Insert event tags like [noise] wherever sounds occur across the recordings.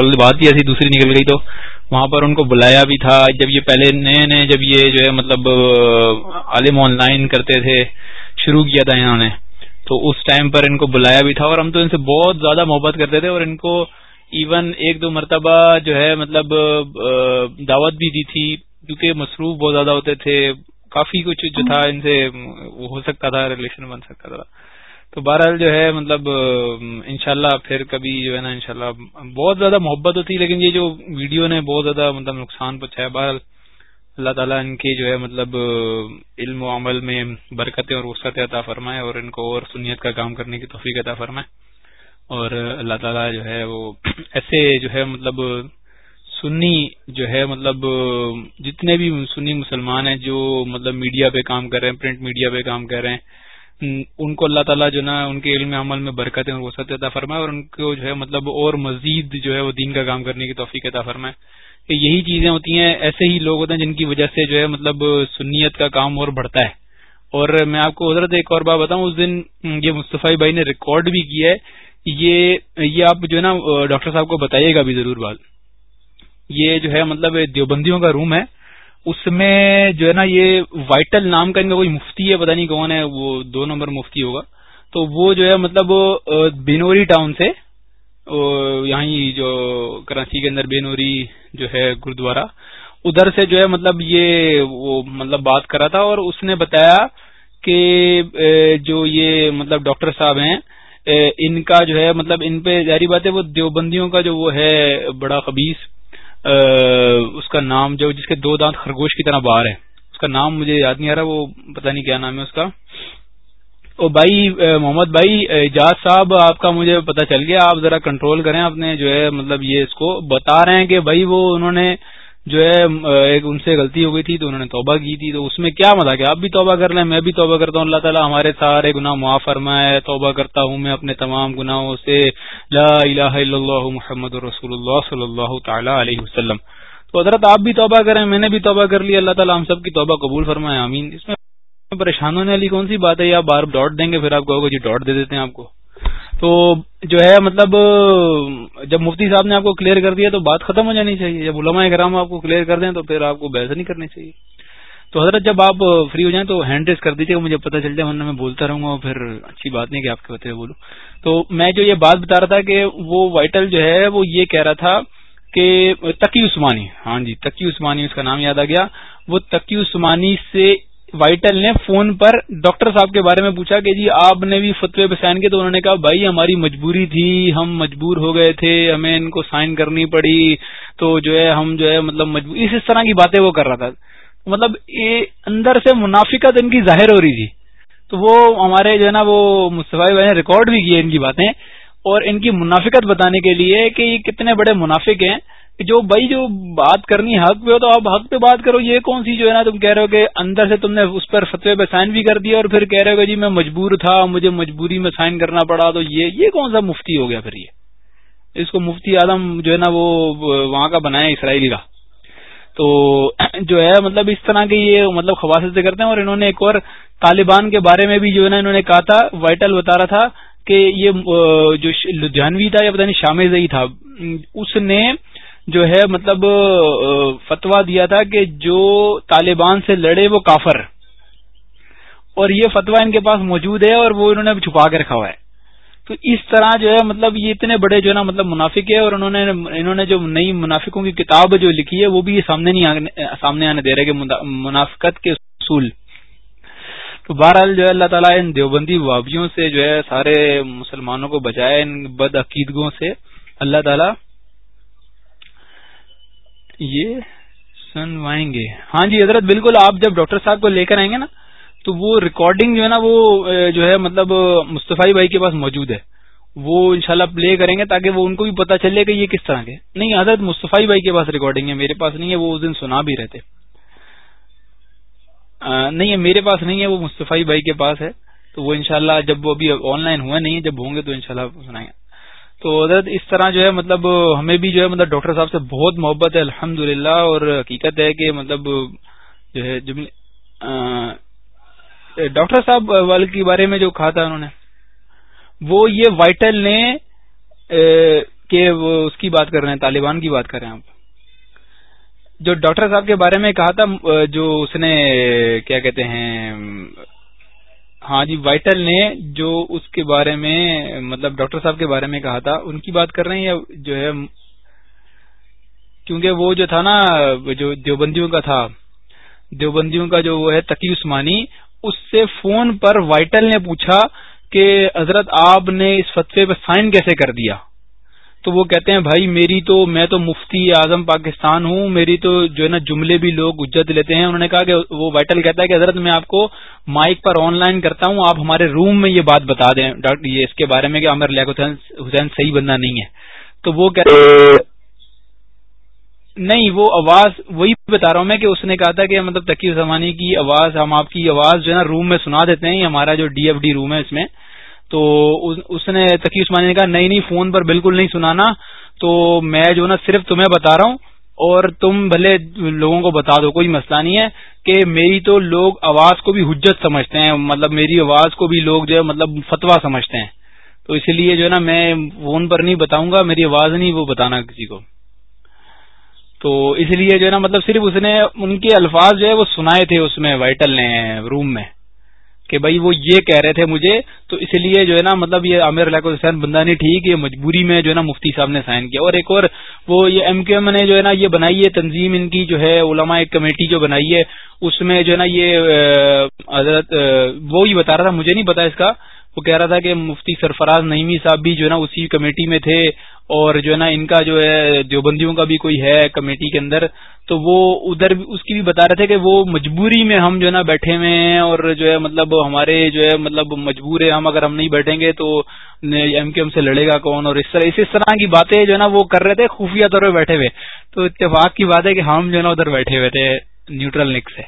کل بات ہی ایسی دوسری نکل گئی تو۔ وہاں پر ان کو بلایا بھی تھا۔ جب یہ پہلے نئے نئے جب یہ جو ہے مطلب عالم آن لائن کرتے تھے، شروع کیا تھا انہوں نے۔ تو اس ٹائم پر ان کو بلایا بھی تھا اور ہم تو ان سے بہت زیادہ محبت کرتے تھے اور ان کو ایون ایک دو مرتبہ جو ہے مطلب دعوت بھی دی تھی۔ کیونکہ مصروف بہت زیادہ ہوتے تھے۔ کافی کچھ جو تھا ان سے، ہو سکتا تھا ریلیشن بن سکتا تھا۔ تو بہرحال جو ہے مطلب انشاءاللہ پھر کبھی جو ہے نا، انشاءاللہ بہت زیادہ محبت ہوتی، لیکن یہ جو ویڈیو نے بہت زیادہ مطلب نقصان پہنچایا، بہرحال اللہ تعالیٰ ان کے جو ہے مطلب علم و عمل میں برکتیں اور وسعت عطا فرمائے اور ان کو اور سنیت کا کام کرنے کی توفیق عطا فرمائے۔ اور اللہ تعالیٰ جو ہے، وہ ایسے جو ہے مطلب سنی جو ہے مطلب جتنے بھی سنی مسلمان ہیں جو مطلب میڈیا پہ کام کر رہے ہیں، پرنٹ میڈیا پہ کام کر رہے ہیں ان کو اللہ تعالیٰ جو نا ان کے علم عمل میں برکتیں اور وسعت عطا فرمائے اور ان کو جو ہے مطلب اور مزید جو ہے وہ دین کا کام کرنے کی توفیق عطا فرمائے۔ کہ یہی چیزیں ہوتی ہیں، ایسے ہی لوگ ہوتے ہیں جن کی وجہ سے جو ہے مطلب سنیت کا کام اور بڑھتا ہے۔ اور میں آپ کو حضرت ایک اور بات بتاؤں، اس دن یہ مصطفی بھائی نے ریکارڈ بھی کیا ہے یہ یہ آپ جو ہے نا، ڈاکٹر صاحب کو بتائیے گا بھی ضرور بات۔ یہ جو ہے مطلب دیوبندیوں کا روم ہے۔ اس میں جو ہے نا یہ وائٹل نام کا ان کا کوئی مفتی ہے، پتہ نہیں کون ہے، وہ دو نمبر مفتی ہوگا۔ تو وہ جو ہے مطلب بینوری ٹاؤن سے یہاں جو کراچی کے اندر بینوری جو ہے گرودوارا، ادھر سے جو ہے مطلب یہ وہ مطلب بات کرا تھا اور اس نے بتایا کہ جو یہ مطلب ڈاکٹر صاحب ہیں ان کا جو ہے مطلب ان پہ ظاہری بات ہے، وہ دیوبندیوں کا جو وہ ہے بڑا خبیص اس کا نام جو جس کے دو دانت خرگوش کی طرح باہر ہے اس کا نام مجھے یاد نہیں آ رہا، وہ پتہ نہیں کیا نام ہے اس کا۔ او بھائی محمد بھائی اجاز صاحب، آپ کا مجھے پتہ چل گیا، آپ ذرا کنٹرول کریں اپنے جو ہے مطلب یہ اس کو بتا رہے ہیں کہ بھائی وہ انہوں نے جو ہے ایک ان سے غلطی ہو گئی تھی تو انہوں نے توبہ کی تھی۔ تو اس میں کیا مزہ کہ آپ بھی توبہ کر لیں، میں بھی توبہ کرتا ہوں۔ اللہ تعالیٰ ہمارے سارے گناہ معاف فرمائے۔ توبہ کرتا ہوں میں اپنے تمام گناہوں سے۔ لا الہ الا اللہ محمد رسول اللہ صلی اللہ تعالی علیہ وسلم۔ تو حضرت، آپ بھی توبہ کریں، میں نے بھی توبہ کر لی۔ اللہ تعالیٰ ہم سب کی توبہ قبول فرمائے، آمین۔ اس میں پریشان ہونے والی کون سی بات ہے؟ یا بار ڈاٹ دیں گے، پھر آپ کہو گے جی ڈاٹ دے دیتے ہیں آپ کو۔ تو جو ہے مطلب جب مفتی صاحب نے آپ کو کلیئر کر دیا تو بات ختم ہو جانی چاہیے۔ جب علماء کرام آپ کو کلیئر کر دیں تو پھر آپ کو بحث نہیں کرنی چاہیے۔ تو حضرت، جب آپ فری ہو جائیں تو ہینڈ ریس کر دیجیے مجھے پتہ چل جائے، ورنہ میں بولتا رہوں گا پھر اچھی بات نہیں کہ آپ کے ہوتے بولوں۔ تو میں جو یہ بات بتا رہا تھا کہ وہ وائٹل جو ہے، وہ یہ کہہ رہا تھا کہ تقی عثمانی۔ ہاں جی تقی عثمانی، اس کا نام یاد آ گیا۔ وہ تقی عثمانی سے وائٹل نے فون پر ڈاکٹر صاحب کے بارے میں پوچھا کہ جی آپ نے بھی فتوی پہ سائن کیے تو انہوں نے کہا، بھائی، ہماری مجبوری تھی، ہم مجبور ہو گئے تھے، ہمیں ان کو سائن کرنی پڑی، تو جو ہے، ہم جو ہے مطلب مجبور، اس طرح کی باتیں وہ کر رہا تھا۔ مطلب یہ اندر سے منافقت ان کی ظاہر ہو رہی تھی۔ تو وہ ہمارے جو ہے نا، وہ مصطفی بھائی نے ریکارڈ بھی کیے ان کی باتیں، اور ان کی منافقت بتانے کے لیے کہ یہ کتنے بڑے منافق ہیں۔ جو بھائی جو بات کرنی حق پہ ہو تو آپ حق پہ بات کرو، یہ کون سی جو ہے نا تم کہہ رہے ہو کہ اندر سے تم نے اس پر فتوی پہ سائن بھی کر دیا اور پھر کہہ رہے ہو کہ جی میں مجبور تھا، مجھے مجبوری میں سائن کرنا پڑا، تو یہ یہ کون سا مفتی ہو گیا پھر یہ؟ اس کو مفتی اعظم جو ہے نا وہ وہاں کا بنایا اسرائیل کا۔ تو [clears throat] جو ہے مطلب اس طرح کے یہ مطلب خواص سے کرتے ہیں اور انہوں نے ایک اور طالبان کے بارے میں بھی جو ہے نا انہوں نے کہا تھا، وائٹل بتا رہا تھا کہ یہ جو لدھیانوی تھا یا پتہ نہیں شامزئی تھا۔ اس نے جو ہے مطلب فتوا دیا تھا کہ جو طالبان سے لڑے وہ کافر۔ اور یہ فتوا ان کے پاس موجود ہے اور وہ انہوں نے چھپا کے رکھا ہوا ہے۔ تو اس طرح جو ہے مطلب یہ اتنے بڑے جو ہے نا مطلب منافق ہے اور انہوں نے انہوں نے جو نئی منافقوں کی کتاب جو لکھی ہے، وہ بھی یہ سامنے نہیں سامنے آنے دے رہے کہ منافقت کے اصول۔ تو بہرحال جو ہے، اللہ تعالیٰ ان دیوبندی وابیوں سے جو ہے، سارے مسلمانوں کو بچائے ان بد عقیدگوں سے۔ اللہ تعالیٰ یہ سنوائیں گے۔ ہاں جی حضرت، بالکل آپ جب ڈاکٹر صاحب کو لے کر آئیں گے نا، تو وہ ریکارڈنگ جو ہے نا، وہ جو ہے مطلب مصطفی بھائی کے پاس موجود ہے۔ وہ انشاءاللہ پلے کریں گے تاکہ وہ ان کو بھی پتا چلے کہ یہ کس طرح کے۔ نہیں، حضرت، مصطفی بھائی کے پاس ریکارڈنگ ہے، میرے پاس نہیں ہے، وہ اس دن سنا بھی رہتے نہیں ہے، میرے پاس نہیں ہے، وہ مصطفی بھائی کے پاس ہے۔ تو وہ انشاءاللہ جب وہ ابھی آن لائن ہوا نہیں ہے جب ہوں گے تو انشاءاللہ سنائیں گے۔ تو حضرت اس طرح جو ہے مطلب ہمیں بھی جو ہے مطلب ڈاکٹر صاحب سے بہت محبت ہے الحمد اور حقیقت ہے کہ مطلب جو ہے ڈاکٹر صاحب والے کے بارے میں جو کہا تھا انہوں نے، وہ یہ وائٹل نے کہ وہ اس کی بات کر رہے ہیں، طالبان کی بات کر رہے ہیں آپ۔ جو ڈاکٹر صاحب کے بارے میں کہا تھا، جو اس نے، کیا کہتے ہیں ہاں جی وائٹل نے جو اس کے بارے میں مطلب ڈاکٹر صاحب کے بارے میں کہا تھا، ان کی بات کر رہے ہیں یا جو ہے، کیونکہ وہ جو تھا نا، جو دیوبندیوں کا تھا، دیوبندیوں کا جو وہ ہے، تقی عثمانی، اس سے فون پر وائٹل نے پوچھا کہ حضرت آپ نے اس فتوے پہ سائن کیسے کر دیا؟ تو وہ کہتے ہیں، بھائی میری تو، میں تو مفتی اعظم پاکستان ہوں، میری تو جو ہے نا جملے بھی لوگ اجت لیتے ہیں. انہوں نے کہا کہ وہ وائٹل کہتا ہے کہ، حضرت میں آپ کو مائک پر آن لائن کرتا ہوں، آپ ہمارے روم میں یہ بات بتا دیں. ڈاکٹر، یہ اس کے بارے میں کہ عامر لیک حسین صحیح بندہ نہیں ہے۔ تو وہ کہتے ہیں نہیں، وہ آواز، وہی بتا رہا ہوں میں کہ اس نے کہا تھا کہ مطلب تقی زمانی کی آواز، ہم آپ کی آواز جو ہے نا روم میں سنا دیتے ہیں ہمارا جو ڈی ایف ڈی روم ہے اس میں۔ تو اس نے تقی عثمانی نے کہا، نہیں نہیں، فون پر بالکل نہیں سنانا۔ تو میں جو نا صرف تمہیں بتا رہا ہوں اور تم بھلے لوگوں کو بتا دو، کوئی مسئلہ نہیں ہے کہ میری تو لوگ آواز کو بھی حجت سمجھتے ہیں۔ مطلب میری آواز کو بھی لوگ جو ہے مطلب فتوا سمجھتے ہیں۔ تو اسی لیے جو ہے نا میں فون پر نہیں بتاؤں گا، میری آواز نہیں وہ بتانا کسی کو۔ تو اس لیے جو ہے نا مطلب صرف اس نے ان کے الفاظ جو ہے وہ سنائے تھے اس میں، وائٹل نے، روم میں۔ کہ بھائی وہ یہ کہہ رہے تھے مجھے، تو اس لیے جو ہے نا مطلب یہ عامر علیہ حسین بندہ نہیں، ٹھیک، یہ مجبوری میں جو ہے نا مفتی صاحب نے سائن کیا۔ اور ایک اور، وہ یہ ایم کیو ایم نے جو ہے نا، یہ بنائی ہے، تنظیم ان کی جو ہے علماء ایک کمیٹی جو بنائی ہے، اس میں جو ہے نا یہ حضرت وہ ہی بتا رہا تھا، مجھے نہیں پتا اس کا۔ وہ کہہ رہا تھا کہ مفتی سرفراز نئیمی صاحب بھی جو ہے نا اسی کمیٹی میں تھے اور جو ہے نا ان کا جو ہے دیوبندیوں کا بھی کوئی ہے کمیٹی کے اندر، تو وہ ادھر اس کی بھی بتا رہے تھے کہ وہ مجبوری میں ہم جو ہے نا بیٹھے ہوئے ہیں اور جو ہے مطلب ہمارے جو ہے مطلب مجبور ہے ہم اگر ہم نہیں بیٹھیں گے تو ایم کے ایم سے لڑے گا کون؟ اور اس طرح اس طرح کی باتیں جو ہے نا وہ کر رہے تھے خفیہ طور پہ بیٹھے ہوئے۔ تو اتفاق کی بات ہے کہ ہم جو ہے نا ادھر بیٹھے ہوئے تھے نیوٹرل نک سے۔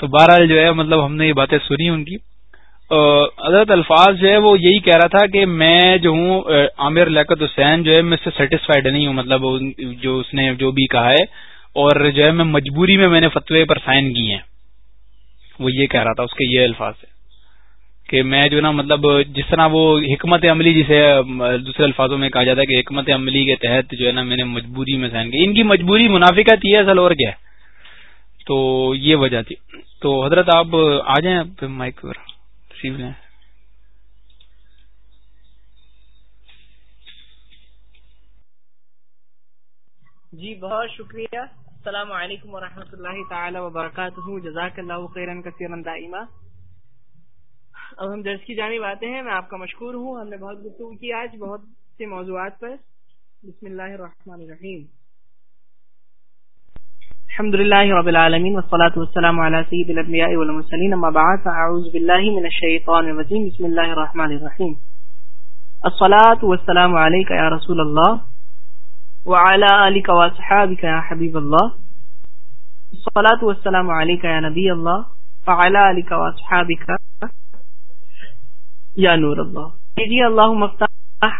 تو بہرحال جو ہے مطلب ہم نے یہ باتیں سنی ان کی۔ حضرت الفاظ جو ہے وہ یہی کہہ رہا تھا کہ میں جو ہوں عامر لیاقت حسین جو ہے، میں اس سے سیٹسفائڈ نہیں ہوں مطلب جو اس نے جو بھی کہا ہے، اور جو ہے میں مجبوری میں میں نے فتوے پر سائن کی ہیں۔ وہ یہ کہہ رہا تھا، اس کے یہ الفاظ ہے کہ میں جو نا مطلب جس طرح وہ حکمت عملی جسے دوسرے الفاظوں میں کہا جاتا ہے کہ حکمت عملی کے تحت جو ہے نا میں نے مجبوری میں سائن کی۔ ان کی مجبوری منافقت ہی ہے، اصل اور کیا ہے؟ تو یہ وجہ تھی۔ تو حضرت آپ آ جائیں مائک پر۔ تشریف لیں جی بہت شکریہ۔ السلام علیکم ورحمۃ اللہ تعالی وبرکاتہ۔ جزاک اللہ خیرن کثیر دائما۔ اب ہم درس کی جانب آتے ہیں۔ میں آپ کا مشکور ہوں۔ ہم نے بہت گفتگو کی آج، بہت سے موضوعات پر۔ بسم اللہ الرحمن الرحیم۔ الحمد لله رب العالمين والصلاة والسلام على سيد الأنبياء والمرسلين أما بعد فأعوذ بالله من الشيطان الرجيم بسم الله الرحمن الرحيم الصلاة والسلام عليك يا رسول الله وعلى آلك وأصحابك يا حبيب الله الصلاة والسلام عليك يا نبي الله وعلى آلك وأصحابك يا نور الله يجي جی اللهم افتح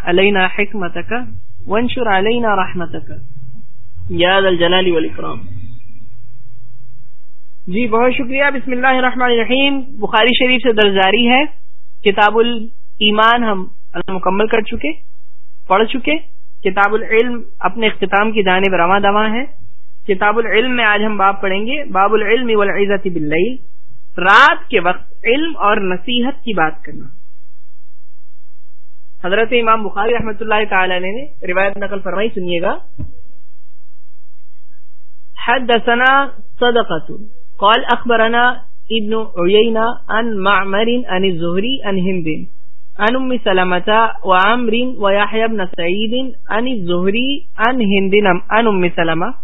علينا حكمتك وانشر علينا رحمتك يا ذا الجلال والإكرام جی بہت شکریہ۔ بسم اللہ الرحمن الرحیم۔ بخاری شریف سے درجاری ہے۔ کتاب الایمان ہم مکمل کر چکے، پڑھ چکے۔ کتاب العلم اپنے اختتام کی جانب رواں دواں ہے۔ کتاب العلم میں آج ہم باب پڑھیں گے۔ باب العلم والعزت باللیل۔ رات کے وقت علم اور نصیحت کی بات کرنا۔ حضرت امام بخاری رحمۃ اللہ تعالی نے روایت نقل فرمائی، سنیے گا۔ حدثنا صدقۃ۔ قال اخبرنا ابن عيينة عن معمر عن الزهري عن هند عن ام سلمة وعمر ويحيى بن سعيد عن الزهري عن هند عن ام سلمة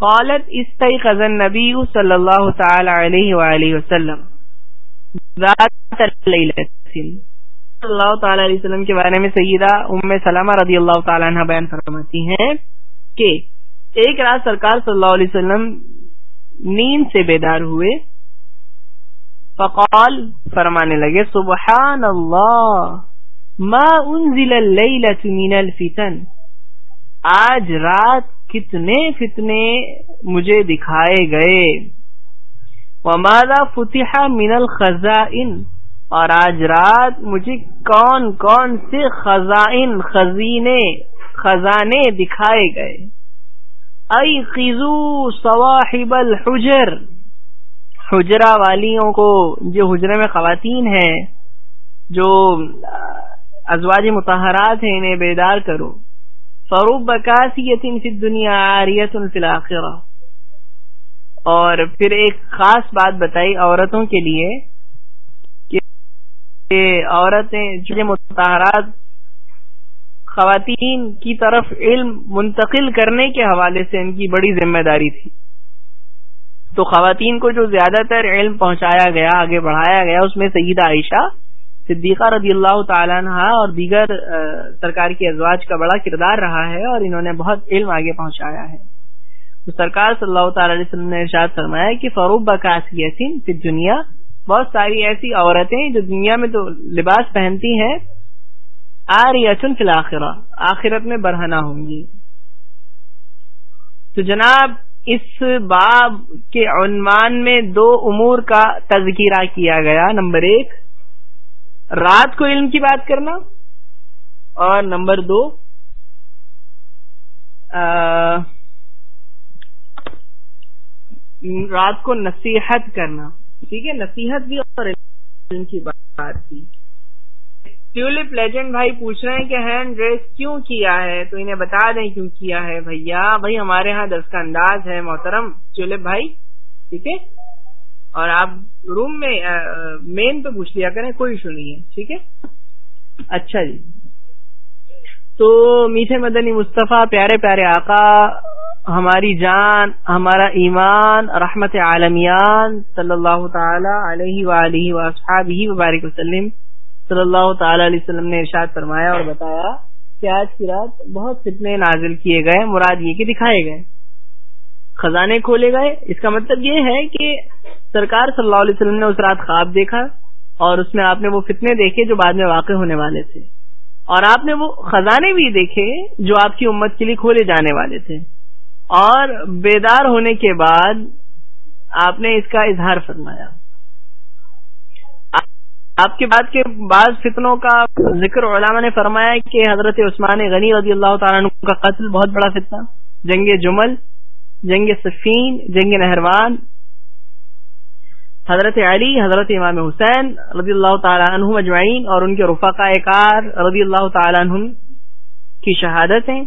قالت استيقظ النبي صلى الله تعالى عليه وآله وسلم ذات الليلة صلی اللہ تعالی علیہ وسلم کے بارے میں سیدہ ام سلمہ رضی اللہ تعالی عنہ بیان فرماتی ہیں کہ ایک رات سرکار صلی اللہ علیہ وسلم نیند سے بیدار ہوئے۔ فقال، فرمانے لگے سبحان اللہ ما انزل اللیلة من الفتن۔ آج رات کتنے فتنے مجھے دکھائے گئے۔ وماذا فتح من الخزائن؟ اور آج رات مجھے کون کون سے خزائن، خزینے، خزانے دکھائے گئے۔ ائی خیزو صواحب الحجر۔ حجرا والیوں کو، جو حجرے میں خواتین ہیں، جو ازواج متحرات ہیں، انہیں بیدار کرو۔ فروب بکاسی فی دنیا آریت الفلاخرہ اور پھر ایک خاص بات بتائی عورتوں کے لیے کہ عورتیں، جو متحرات خواتین کی طرف علم منتقل کرنے کے حوالے سے ان کی بڑی ذمہ داری تھی۔ تو خواتین کو جو زیادہ تر علم پہنچایا گیا، آگے بڑھایا گیا، اس میں سیدہ عائشہ صدیقہ رضی اللہ تعالیٰ عنہ اور دیگر سرکار کی ازواج کا بڑا کردار رہا ہے اور انہوں نے بہت علم آگے پہنچایا ہے۔ تو سرکار صلی اللہ تعالی علیہ وسلم نے ارشاد فرمایا کہ فروغ بکاسی دنیا بہت ساری ایسی عورتیں جو دنیا میں تو لباس پہنتی ہیں آ رہی اچن آخرت میں برہنا ہوں گی۔ تو جناب، اس باب کے عنوان میں دو امور کا تذکرہ کیا گیا۔ نمبر ایک، رات کو علم کی بات کرنا، اور نمبر دو رات کو نصیحت کرنا۔ ٹھیک ہے، نصیحت بھی اور علم کی بات تھی ٹیولپ لیجنڈ بھائی پوچھ رہے ہیں کہ ہینڈ ریس کیوں کیا ہے؟ تو انہیں بتا دیں کیوں کیا ہے بھیا؟ بھائی ہمارے ہاں دس کا انداز ہے محترم۔ ٹیولپ بھائی، ٹھیک ہے؟ اور آپ روم میں مین پہ پوچھ لیا کریں، کوئی ایشو نہیں ہے، ٹھیک ہے؟ اچھا جی۔ تو میٹھے مدنی مصطفیٰ، پیارے پیارے آقا، ہماری جان، ہمارا ایمان، رحمت عالمیان، صلی اللہ تعالی علیہ وآلہ وآصحابہ وبارک وسلم۔ صلی اللہ تعالی علیہ وسلم نے ارشاد فرمایا اور بتایا کہ آج کی رات بہت فتنے نازل کیے گئے، مراد یہ کہ دکھائے گئے۔ خزانے کھولے گئے۔ اس کا مطلب یہ ہے کہ سرکار صلی اللہ علیہ وسلم نے اس رات خواب دیکھا اور اس میں آپ نے وہ فتنے دیکھے جو بعد میں واقع ہونے والے تھے۔ اور آپ نے وہ خزانے بھی دیکھے جو آپ کی امت کے لیے کھولے جانے والے تھے۔ اور بیدار ہونے کے بعد آپ نے اس کا اظہار فرمایا۔ آپ کے بعد کے بعض فتنوں کا ذکر علماء نے فرمایا کہ حضرت عثمان غنی رضی اللہ تعالیٰ عنہ کا قتل بہت بڑا فتنہ، جنگ جمل، جنگ سفین جنگ نہروان۔ حضرت علی، حضرت امام حسین رضی اللہ تعالیٰ عنہ مجمعین اور ان کے رفقا کار رضی اللہ تعالیٰ عنہ کی شہادت ہیں۔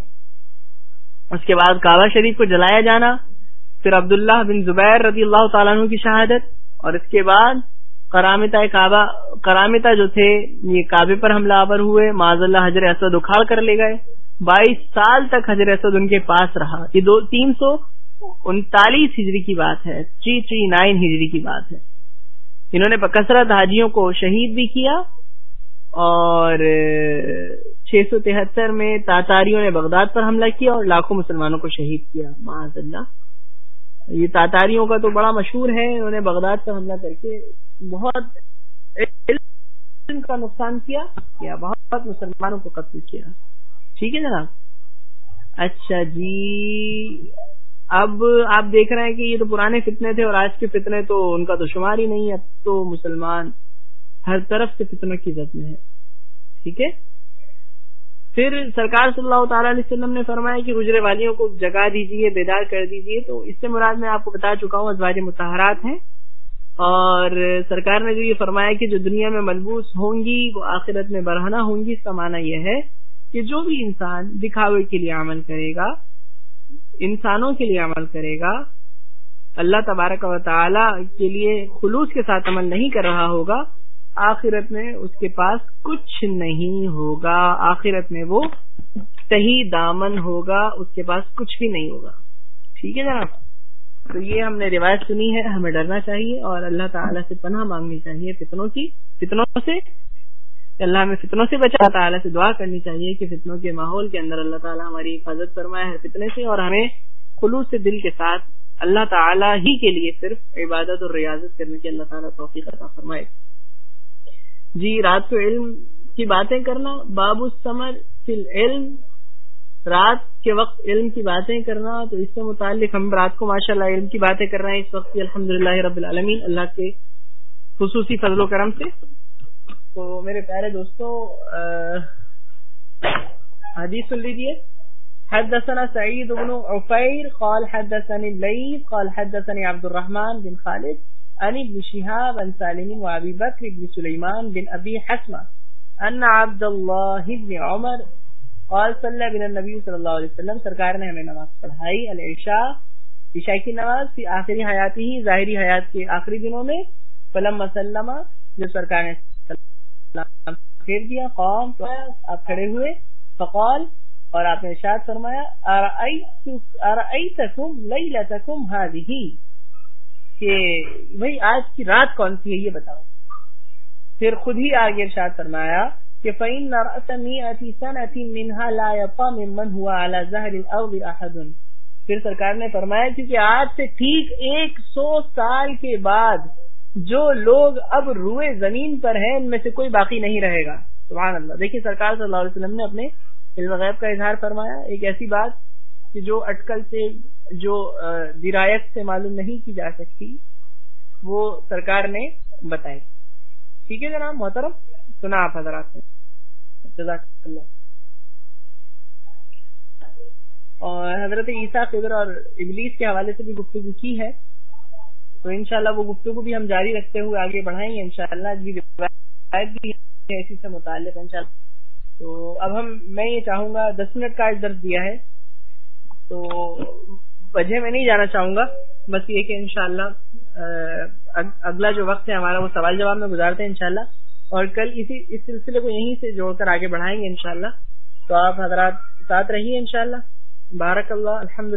اس کے بعد کعبہ شریف کو جلایا جانا، پھر عبداللہ بن زبیر رضی اللہ تعالیٰ عنہ کی شہادت اور اس کے بعد کرامتا کعبہ کرامتا جو تھے، یہ کعبے پر حملہ آور ہوئے معذ اللہ حضر اسود اکھاڑ کر لے گئے۔ بائیس سال تک حضر اسود ان کے پاس رہا۔ یہ دو تین سو انتالیس ہجری کی بات ہے۔ تھری تھری نائن ہجری کی بات ہے۔ انہوں نے بکثرت حاجیوں کو شہید بھی کیا اور، چھ سو تہتر میں تاتاریوں نے بغداد پر حملہ کیا اور لاکھوں مسلمانوں کو شہید کیا۔ معاذ اللہ۔ یہ تاتاریوں کا تو بڑا مشہور ہے، انہوں نے بغداد پر حملہ کر کے بہت علم کا نقصان کیا کیا بہت مسلمانوں کو قتل کیا۔ ٹھیک ہے جناب؟ اچھا جی اب آپ دیکھ رہے ہیں کہ یہ تو پرانے فتنے تھے اور آج کے فتنے تو ان کا تو شمار ہی نہیں ہے، اب تو مسلمان ہر طرف سے فتنوں کی زد میں ہے ٹھیک ہے؟ پھر سرکار صلی اللہ تعالی علیہ وسلم نے فرمایا کہ گجرے والیوں کو جگا دیجیے بیدار کر دیجیے تو اس سے مراد میں آپ کو بتا چکا ہوں، ازواج متحرات ہیں۔ اور سرکار نے جو یہ فرمایا کہ جو دنیا میں ملبوس ہوں گی، وہ آخرت میں برہنا ہوں گی۔ اس کا معنی یہ ہے کہ جو بھی انسان دکھاوے کے لیے عمل کرے گا، انسانوں کے لیے عمل کرے گا، اللہ تبارک و تعالی کے لیے خلوص کے ساتھ عمل نہیں کر رہا ہوگا آخرت میں اس کے پاس کچھ نہیں ہوگا۔ آخرت میں وہ صحیح دامن ہوگا، اس کے پاس کچھ بھی نہیں ہوگا۔ ٹھیک ہے جناب؟ تو یہ ہم نے روایت سنی ہے، ہمیں ڈرنا چاہیے اور اللہ تعالیٰ سے پناہ مانگنی چاہیے فتنوں کی، فتنوں سے، اللہ ہمیں فتنوں سے بچا تعالیٰ سے دعا کرنی چاہیے کہ فتنوں کے ماحول کے اندر اللہ تعالیٰ ہماری حفاظت فرمائے ہے فتنے سے اور ہمیں خلوص سے دل کے ساتھ اللہ تعالیٰ ہی کے لیے صرف عبادت اور ریاضت کرنے کی اللہ تعالیٰ توفیق عطا فرمائے۔ جی رات کو علم کی باتیں کرنا، باب السمر فی علم رات کے وقت علم کی باتیں کرنا، تو اس سے متعلق ہم رات کو ماشاء اللہ علم کی باتیں کر رہے ہیں اس وقت الحمد للہ رب العالمین، اللہ کے خصوصی فضل و کرم سے۔ تو میرے پیارے دوستوں حدیث سن لیجیے حدثنا سعيد بن عفير قال حدثني الليث، قال حدثني عبد الرحمن بن خالد۔ عن ابن شهاب عن سالم وابي بكر بن سليمان بن ابي حسمه ان عبد الله بن عمر قال صلى بنا النبي صلى الله عليه وسلم سرکار نے ہمیں نماز پڑھائی، العشاء، عشاء کی نماز فی آخری حیاتی ہی، ظاہری حیات کے آخری دنوں میں فلم مسلمہ جو سرکار نے سلام پھیر دیا، قوم تو آپ کھڑے ہوئے، فقال اور آپ نے ارشاد فرمایا، ارأیتکم لیلتکم هذه کہ بھئی آج کی رات کون سی ہے یہ بتاؤ۔ پھر خود ہی آگے ارشاد فرمایا کہ فَإِنَّ رَأْسَ مِئَةِ سَنَةٍ مِّنْهَا لَا يَبْقَى مِمَّنْ هُوَ عَلَى ظَهْرِ الْأَرْضِ أَحَدٌ۔ پھر سرکار نے فرمایا کیونکہ آج سے ٹھیک ایک سو سال کے بعد جو لوگ اب روئے زمین پر ہیں، ان میں سے کوئی باقی نہیں رہے گا۔ سبحان اللہ۔ دیکھیے سرکار صلی اللہ علیہ وسلم نے اپنے علم غیب کا اظہار فرمایا۔ ایک ایسی بات کہ جو اٹکل سے جو درایت سے معلوم نہیں کی جا سکتی، وہ سرکار نے بتائی۔ ٹھیک ہے جناب، محترم، سنا آپ حضرات نے جزاک اللہ۔ اور حضرت عیسیٰ فضر اور ابلیس کے حوالے سے بھی گفتگو کی ہے۔ تو انشاءاللہ وہ گفتگو بھی ہم جاری رکھتے ہوئے آگے بڑھائیں۔ گے انشاءاللہ جی، بھی اسی سے متعلق انشاءاللہ۔ تو اب ہم، میں یہ چاہوں گا، دس منٹ کا درد دیا ہے۔ تو وجہ میں نہیں جانا چاہوں گا، بس یہ کہ انشاءاللہ اگلا جو وقت ہے ہمارا، وہ سوال جواب میں گزارتے ہیں انشاءاللہ۔ اور کل اسی، اس سلسلے کو یہیں سے جوڑ کر آگے بڑھائیں گے انشاءاللہ۔ تو آپ حضرات ساتھ رہیے انشاءاللہ۔ بارک اللہ الحمد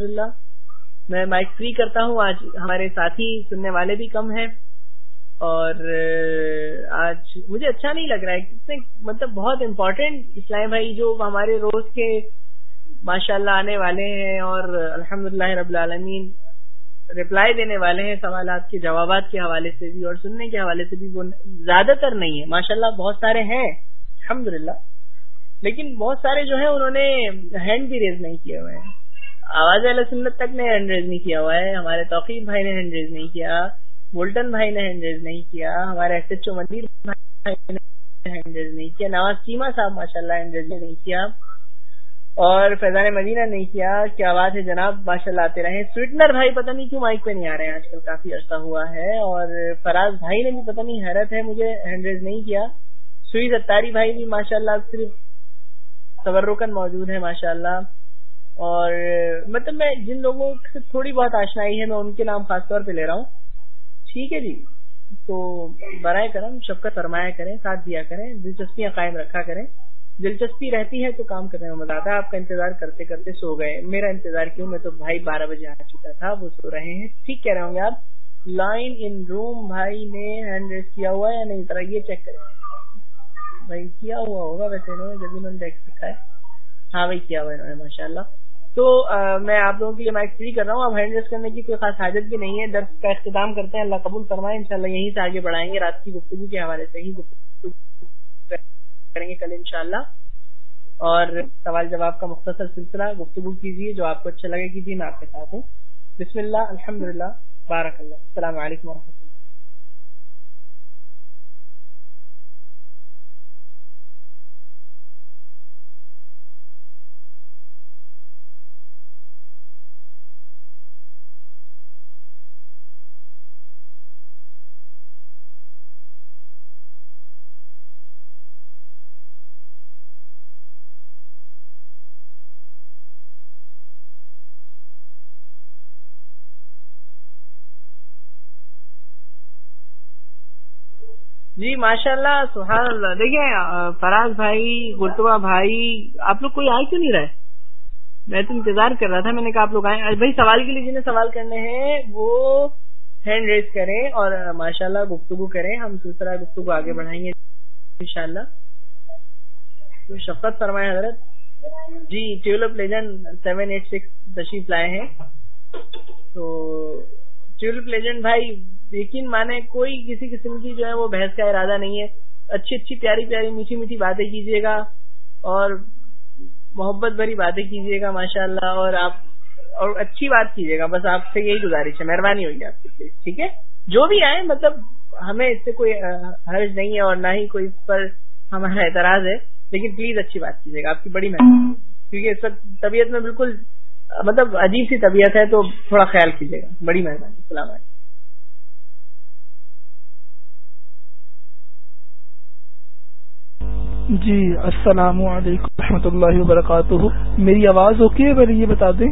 میں مائک فری کرتا ہوں، آج ہمارے ساتھی سننے والے بھی کم ہیں۔ اور آج مجھے اچھا نہیں لگ رہا ہے مطلب بہت امپورٹینٹ اسلام بھائی جو ہمارے روز کے ماشاء اللہ آنے والے ہیں اور الحمد رب العالمین رپلائی دینے والے ہیں سوالات کے جوابات کے حوالے سے بھی اور سننے کے حوالے سے بھی وہ زیادہ تر نہیں ہے ماشاء اللہ بہت سارے ہیں الحمد لیکن بہت سارے جو ہیں انہوں نے ہینڈ بھی ریز نہیں کیے ہوئے ہیں۔ آواز علیہ سنت تک نے ہینڈ ریز نہیں کیا ہوا ہے۔ ہمارے توقیف بھائی نے ہینڈ ریز نہیں کیا بولٹن بھائی نے ہینڈ ریز نہیں کیا، ہمارے ایس ایچ او مندر بھائی نے ہینڈ ریز نہیں کیا، نواز چیما صاحب ماشاء اللہ ہینڈ ریز نہیں کیا۔ اور فیضان مدینہ نہیں کیا کیا بات ہے جناب ماشاء اللہ آتے رہے سویٹنر بھائی پتہ نہیں کیوں مائک پہ نہیں آ رہے ہیں۔ آج کل کافی عرصہ ہوا ہے اور فراز بھائی نے بھی پتہ نہیں حیرت ہے، مجھے ہینڈ ریز نہیں کیا۔ سوئی ستاری بھائی بھی ماشاء اللہ صرف تبرکن موجود ہے ماشاء اللہ اور مطلب میں جن لوگوں سے تھوڑی بہت آشنائی ہے، میں ان کے نام خاص طور پہ لے رہا ہوں۔ ٹھیک ہے جی۔ تو برائے کرم شفقت فرمایا کریں، ساتھ دیا کریں، دلچسپیاں قائم رکھا کریں۔ دلچسپی رہتی ہے تو کام کرنے میں مزہ آتا ہے۔ آپ کا انتظار کرتے کرتے سو گئے۔ میرا انتظار کیوں؟ میں تو بھائی بارہ بجے آ چکا تھا، وہ سو رہے ہیں۔ ٹھیک کہہ رہے ہوں گے آپ لائن ان روم بھائی نے ہینڈ ریس کیا ہوا ہے یا نہیں؟ طرح یہ چیک کریں۔ بھائی کیا ہوا ہوگا ویسے انہوں نے؟ جب انہوں نے ٹیکس لکھا ہے۔ ہاں بھائی کیا ہوا انہوں نے؟ ماشاء اللہ تو میں آپ لوگوں کے لیے مائک فری کر رہا ہوں۔ اب ہینڈ ریس کرنے کی کوئی خاص حاجت بھی نہیں ہے۔ درد کا اختتام کرتے ہیں۔ اللہ قبول فرمائے۔ انشاءاللہ یہیں سے آگے بڑھائیں گے۔ رات کی گفتگو کے حوالے سے ہی گفتگو کریں گے کل انشاءاللہ۔ اور سوال جواب کا مختصر سلسلہ گفتگو کیجیے جو آپ کو اچھا لگے کیجیے میں آپ کے ساتھ ہوں۔ بسم اللہ الحمد للہ بارک اللہ، السلام علیکم و جی ماشاء اللہ سبحان اللہ دیکھیے فراز بھائی گلتوا بھائی، آپ لوگ کوئی آئے کیوں نہیں رہے؟ میں تو انتظار کر رہا تھا، میں نے کہا آپ لوگ آئے بھائی، سوال کے لیے جنہیں سوال کرنے ہیں، وہ ہینڈ ریز کریں اور ماشاء اللہ گفتگو کریں۔ ہم دوسرا گفتگو آگے بڑھائیں گے ان شاء اللہ شفقت فرمائے حضرت۔ جی tulip legend seven eight six تشریف لائے ہیں۔ تو ٹیولپ لیجنڈ بھائی یقین مانے کوئی کسی قسم کی جو ہے وہ بحث کا ارادہ نہیں ہے۔ اچھی اچھی پیاری پیاری میٹھی میٹھی باتیں کیجیے گا اور محبت بھری باتیں کیجیے گا ماشاء اللہ اور آپ اور اچھی بات کیجیے گا۔ بس آپ سے یہی گزارش ہے، مہربانی ہوگی آپ کی ٹھیک ہے؟ جو بھی آئے مطلب ہمیں اس سے کوئی حرج نہیں ہے اور نہ ہی کوئی اس پر ہمارا اعتراض ہے۔ لیکن پلیز اچھی بات کیجیے گا، آپ کی بڑی مہربانی کیونکہ اس وقت طبیعت میں بالکل مطلب عجیب سی طبیعت ہے تو تھوڑا خیال کیجیے گا۔ بڑی مہربانی، السلام علیکم۔ جی السلام علیکم و رحمۃ اللہ وبرکاتہ۔ میری آواز اوکے ہے؟ پہلے یہ بتا دیں۔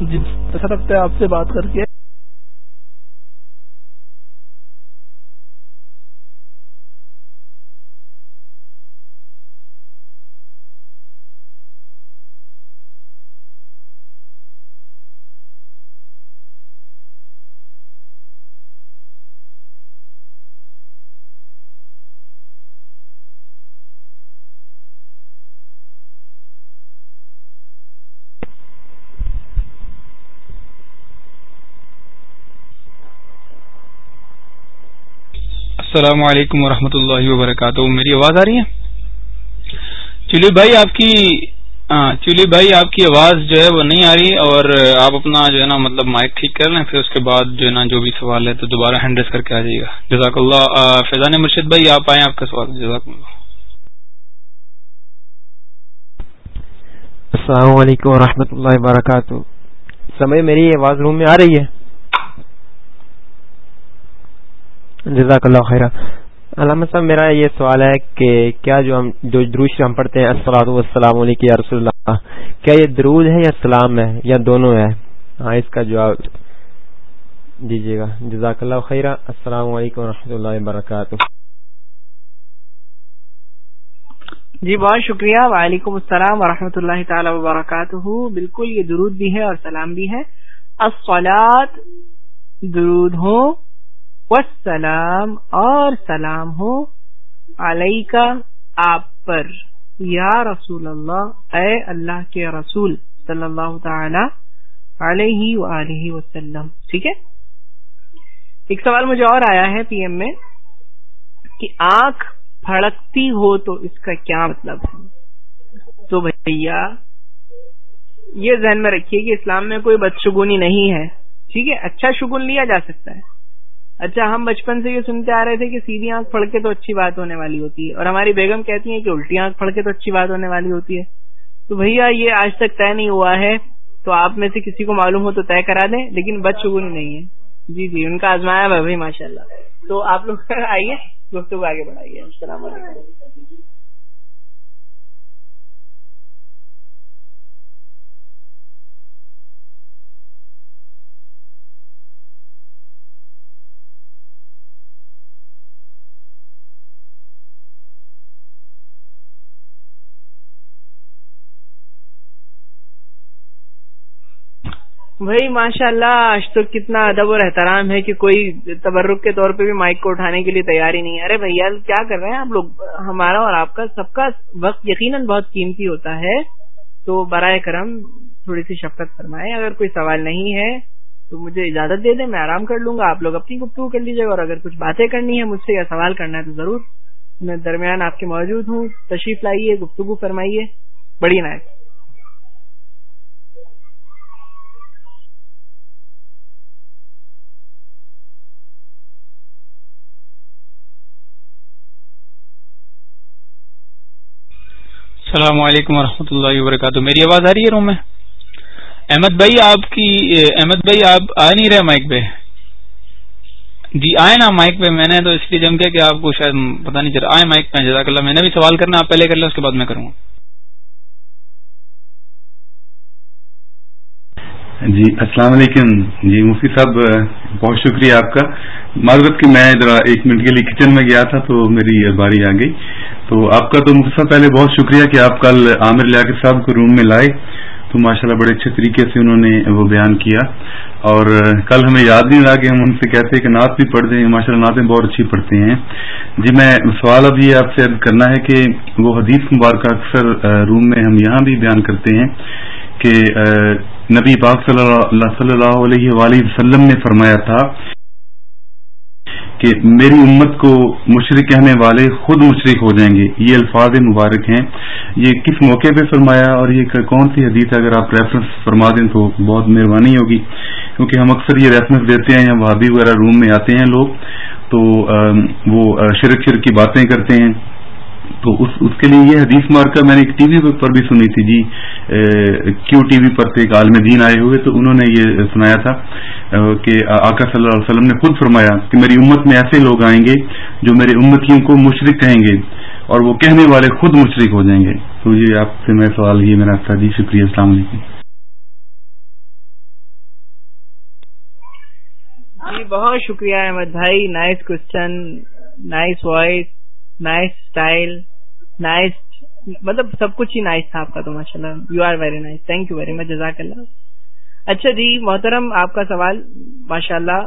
جی اچھا لگتا ہے آپ سے بات کر کے السلام علیکم ورحمۃ اللہ وبرکاتہ۔ میری آواز آ رہی ہے؟ چلیے بھائی، آپ کی چلیے بھائی، آپ کی آواز جو ہے وہ نہیں آ رہی اور آپ اپنا جو ہے نا مطلب مائک ٹھیک کر لیں، پھر اس کے بعد جو ہے نا جو بھی سوال ہے تو دوبارہ ہینڈریس کر کے آ جائے گا۔ جزاک اللہ۔ فیضان مرشد بھائی، آپ آئیں آپ کا سوال۔ جزاک اللہ۔ السلام علیکم ورحمۃ اللہ وبرکاتہ۔ سمے، میری آواز روم میں آ رہی ہے؟ جزاک اللہ خیر علامہ صاحب، میرا یہ سوال ہے کہ کیا جو ہم جو دروش ہم پڑھتے ہیں السلام والسلام علیکم یا رسول اللہ، کیا یہ درود ہے یا سلام ہے یا دونوں ہے؟ ہاں اس کا جواب دیجیے گا۔ جزاک اللہ خیر السلام علیکم و اللہ وبرکاتہ۔ جی بہت شکریہ۔ وعلیکم السلام ورحمۃ اللہ تعالی وبرکاتہ۔ بالکل، یہ درود بھی ہے اور سلام بھی ہے۔ الصلاۃ درود ہو والسلام اور سلام ہو علیہ کا آپ پر۔ یا رسول اللہ، اے اللہ کے رسول صلی اللہ تعالی علیہ وآلہ وسلم۔ ٹھیک ہے؟ ایک سوال مجھے اور آیا ہے پی ایم میں کہ آنکھ پھڑکتی ہو تو اس کا کیا مطلب ہے؟ تو بھیا، یہ ذہن میں رکھیے کہ اسلام میں کوئی بدشگونی نہیں ہے۔ ٹھیک ہے؟ اچھا شگون لیا جا سکتا ہے۔ اچھا ہم بچپن سے یہ سنتے آ رہے تھے کہ سیدھی آنکھ پھڑ کے تو اچھی بات ہونے والی ہوتی ہے، اور ہماری بیگم کہتی ہیں کہ الٹی آنکھ پھڑ کے تو اچھی بات ہونے والی ہوتی ہے۔ تو بھیا، یہ آج تک طے نہیں ہوا ہے، تو آپ میں سے کسی کو معلوم ہو تو طے کرا دیں، لیکن بد شگون نہیں ہے۔ جی جی ان کا آزمایا ہوا بھائی ماشاء اللہ تو آپ لوگ [laughs] آئیے، گفتگو آگے بڑھائیے۔ السلام علیکم۔ بھائی ماشاء اللہ آج تو کتنا ادب اور احترام ہے کہ کوئی تبرک کے طور پہ بھی مائک کو اٹھانے کے لیے تیاری نہیں ہے۔ ارے بھیا کیا کر رہے ہیں آپ لوگ؟ ہمارا اور آپ کا سب کا وقت یقیناً بہت قیمتی ہوتا ہے۔ تو برائے کرم، تھوڑی سی شفقت فرمائے اگر کوئی سوال نہیں ہے، تو مجھے اجازت دے دیں، میں آرام کر لوں گا۔ آپ لوگ اپنی گفتگو کر لیجیے اور اگر کچھ باتیں کرنی ہے مجھ سے یا سوال کرنا ہے تو ضرور میں درمیان آپ کے موجود ہوں۔ تشریف لائیے، گفتگو فرمائیے۔ بڑی نائک السلام علیکم ورحمۃ اللہ وبرکاتہ۔ میری آواز آ رہی ہے روم میں؟ احمد بھائی، آپ کی احمد بھائی، آپ آ نہیں رہے مائک پہ۔ جی آئے نا مائک پہ۔ میں نے تو اس لیے جم کیا کہ آپ کو شاید پتا نہیں چلا۔ آئے مائک پہ، جزاک اللہ۔ میں نے بھی سوال کرنا، آپ پہلے کر لیں، اس کے بعد میں کروں گا۔ جی السلام علیکم۔ جی مفتی صاحب، بہت شکریہ آپ کا۔ معذرت کہ میں ذرا ایک منٹ کے لیے کچن میں گیا تھا تو میری باری آ گئی۔ تو آپ کا تو صاحب پہلے بہت شکریہ کہ آپ کل عامر لیاقت صاحب کو روم میں لائے۔ تو ماشاءاللہ بڑے اچھے طریقے سے انہوں نے وہ بیان کیا۔ اور کل ہمیں یاد نہیں رہا کہ ہم ان سے کہتے ہیں کہ نعت بھی پڑھ دیں ماشاء اللہ نعتیں بہت اچھی پڑھتے ہیں۔ جی میں سوال اب یہ آپ سے کرنا ہے کہ وہ حدیث مبارکہ اکثر روم میں ہم یہاں بھی بیان کرتے ہیں کہ نبی پاک صلی اللہ علیہ وآلہ وسلم نے فرمایا تھا کہ میری امت کو مشرق کہنے والے خود مشرق ہو جائیں گے۔ یہ الفاظ مبارک ہیں۔ یہ کس موقع پہ فرمایا اور یہ کون سی حدیث ہے؟ اگر آپ ریفرنس فرما دیں تو بہت مہربانی ہوگی۔ کیونکہ ہم اکثر یہ ریفرنس دیتے ہیں یا بھابھی وغیرہ روم میں آتے ہیں لوگ۔ تو وہ شرک شرک کی باتیں کرتے ہیں۔ تو اس اس کے لیے یہ حدیث مارکا میں نے ایک ٹی وی پر بھی سنی تھی جی کیو ٹی وی پر ایک عالم دین آئے ہوئے، تو انہوں نے یہ سنایا تھا کہ آقا صلی اللہ علیہ وسلم نے خود فرمایا کہ میری امت میں ایسے لوگ آئیں گے جو میری امتیوں کو مشرق کہیں گے اور وہ کہنے والے خود مشرق ہو جائیں گے۔ تو یہ آپ سے میں سوال، یہ میرا تھا جی شکریہ، السلام علیکم۔ جی بہت شکریہ احمد بھائی، nice question nice voice. Nice style, nice مطلب سب کچھ ہی نائس تھا آپ کا تو ماشاء اللہ you are very nice thank you very much جزاک اللہ اچھا جی محترم، آپ کا سوال ماشاء اللہ